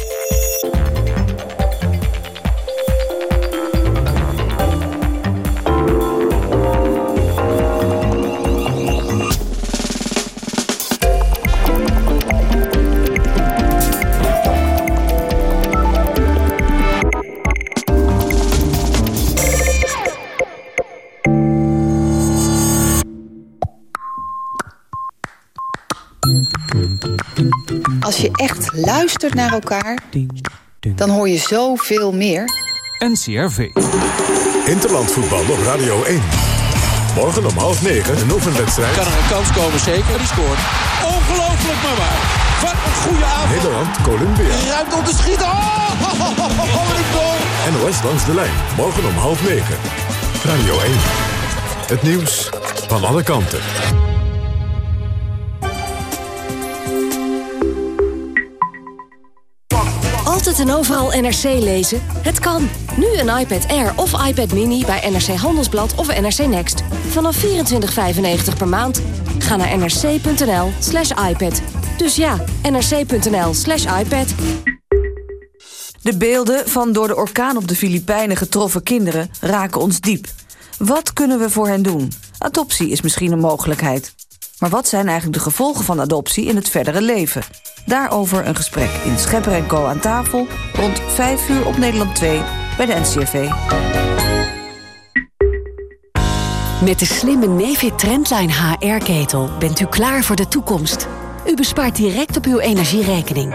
Als je echt luistert naar elkaar, dan hoor je zoveel meer. NCRV. Interlandvoetbal op Radio 1. Morgen om half negen een oefenwedstrijd. Kan er een kans komen, zeker. Die scoort. Ongelooflijk maar waar. Wat een goede avond. Nederland, Colombia. Ruimte om te schieten. Oh, En NOS langs de lijn. Morgen om half negen. Radio 1. Het nieuws van alle kanten. Altijd en overal NRC lezen? Het kan. Nu een iPad Air of iPad Mini bij NRC Handelsblad of NRC Next. Vanaf 24,95 per maand. Ga naar nrc.nl slash iPad. Dus ja, nrc.nl slash iPad. De beelden van door de orkaan op de Filipijnen getroffen kinderen raken ons diep. Wat kunnen we voor hen doen? Adoptie is misschien een mogelijkheid. Maar wat zijn eigenlijk de gevolgen van adoptie in het verdere leven? Daarover een gesprek in Schepper Co aan tafel... rond 5 uur op Nederland 2 bij de NCRV. Met de slimme Nefit Trendline HR-ketel bent u klaar voor de toekomst. U bespaart direct op uw energierekening.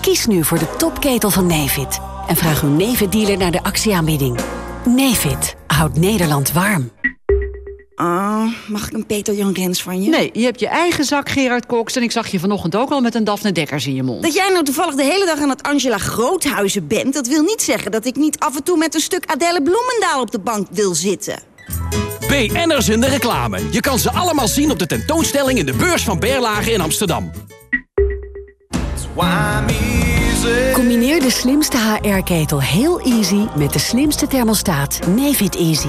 Kies nu voor de topketel van Nevid. En vraag uw Nevid-dealer naar de actieaanbieding. Nevid houdt Nederland warm. Ah, mag ik een Peter Jan Rens van je? Nee, je hebt je eigen zak Gerard Koks... en ik zag je vanochtend ook al met een Daphne Dekkers in je mond. Dat jij nou toevallig de hele dag aan het Angela Groothuizen bent... dat wil niet zeggen dat ik niet af en toe met een stuk Adelle Bloemendaal op de bank wil zitten. BN'ers in de reclame. Je kan ze allemaal zien op de tentoonstelling in de beurs van Berlage in Amsterdam. Combineer de slimste HR-ketel heel easy met de slimste thermostaat Nefit Easy.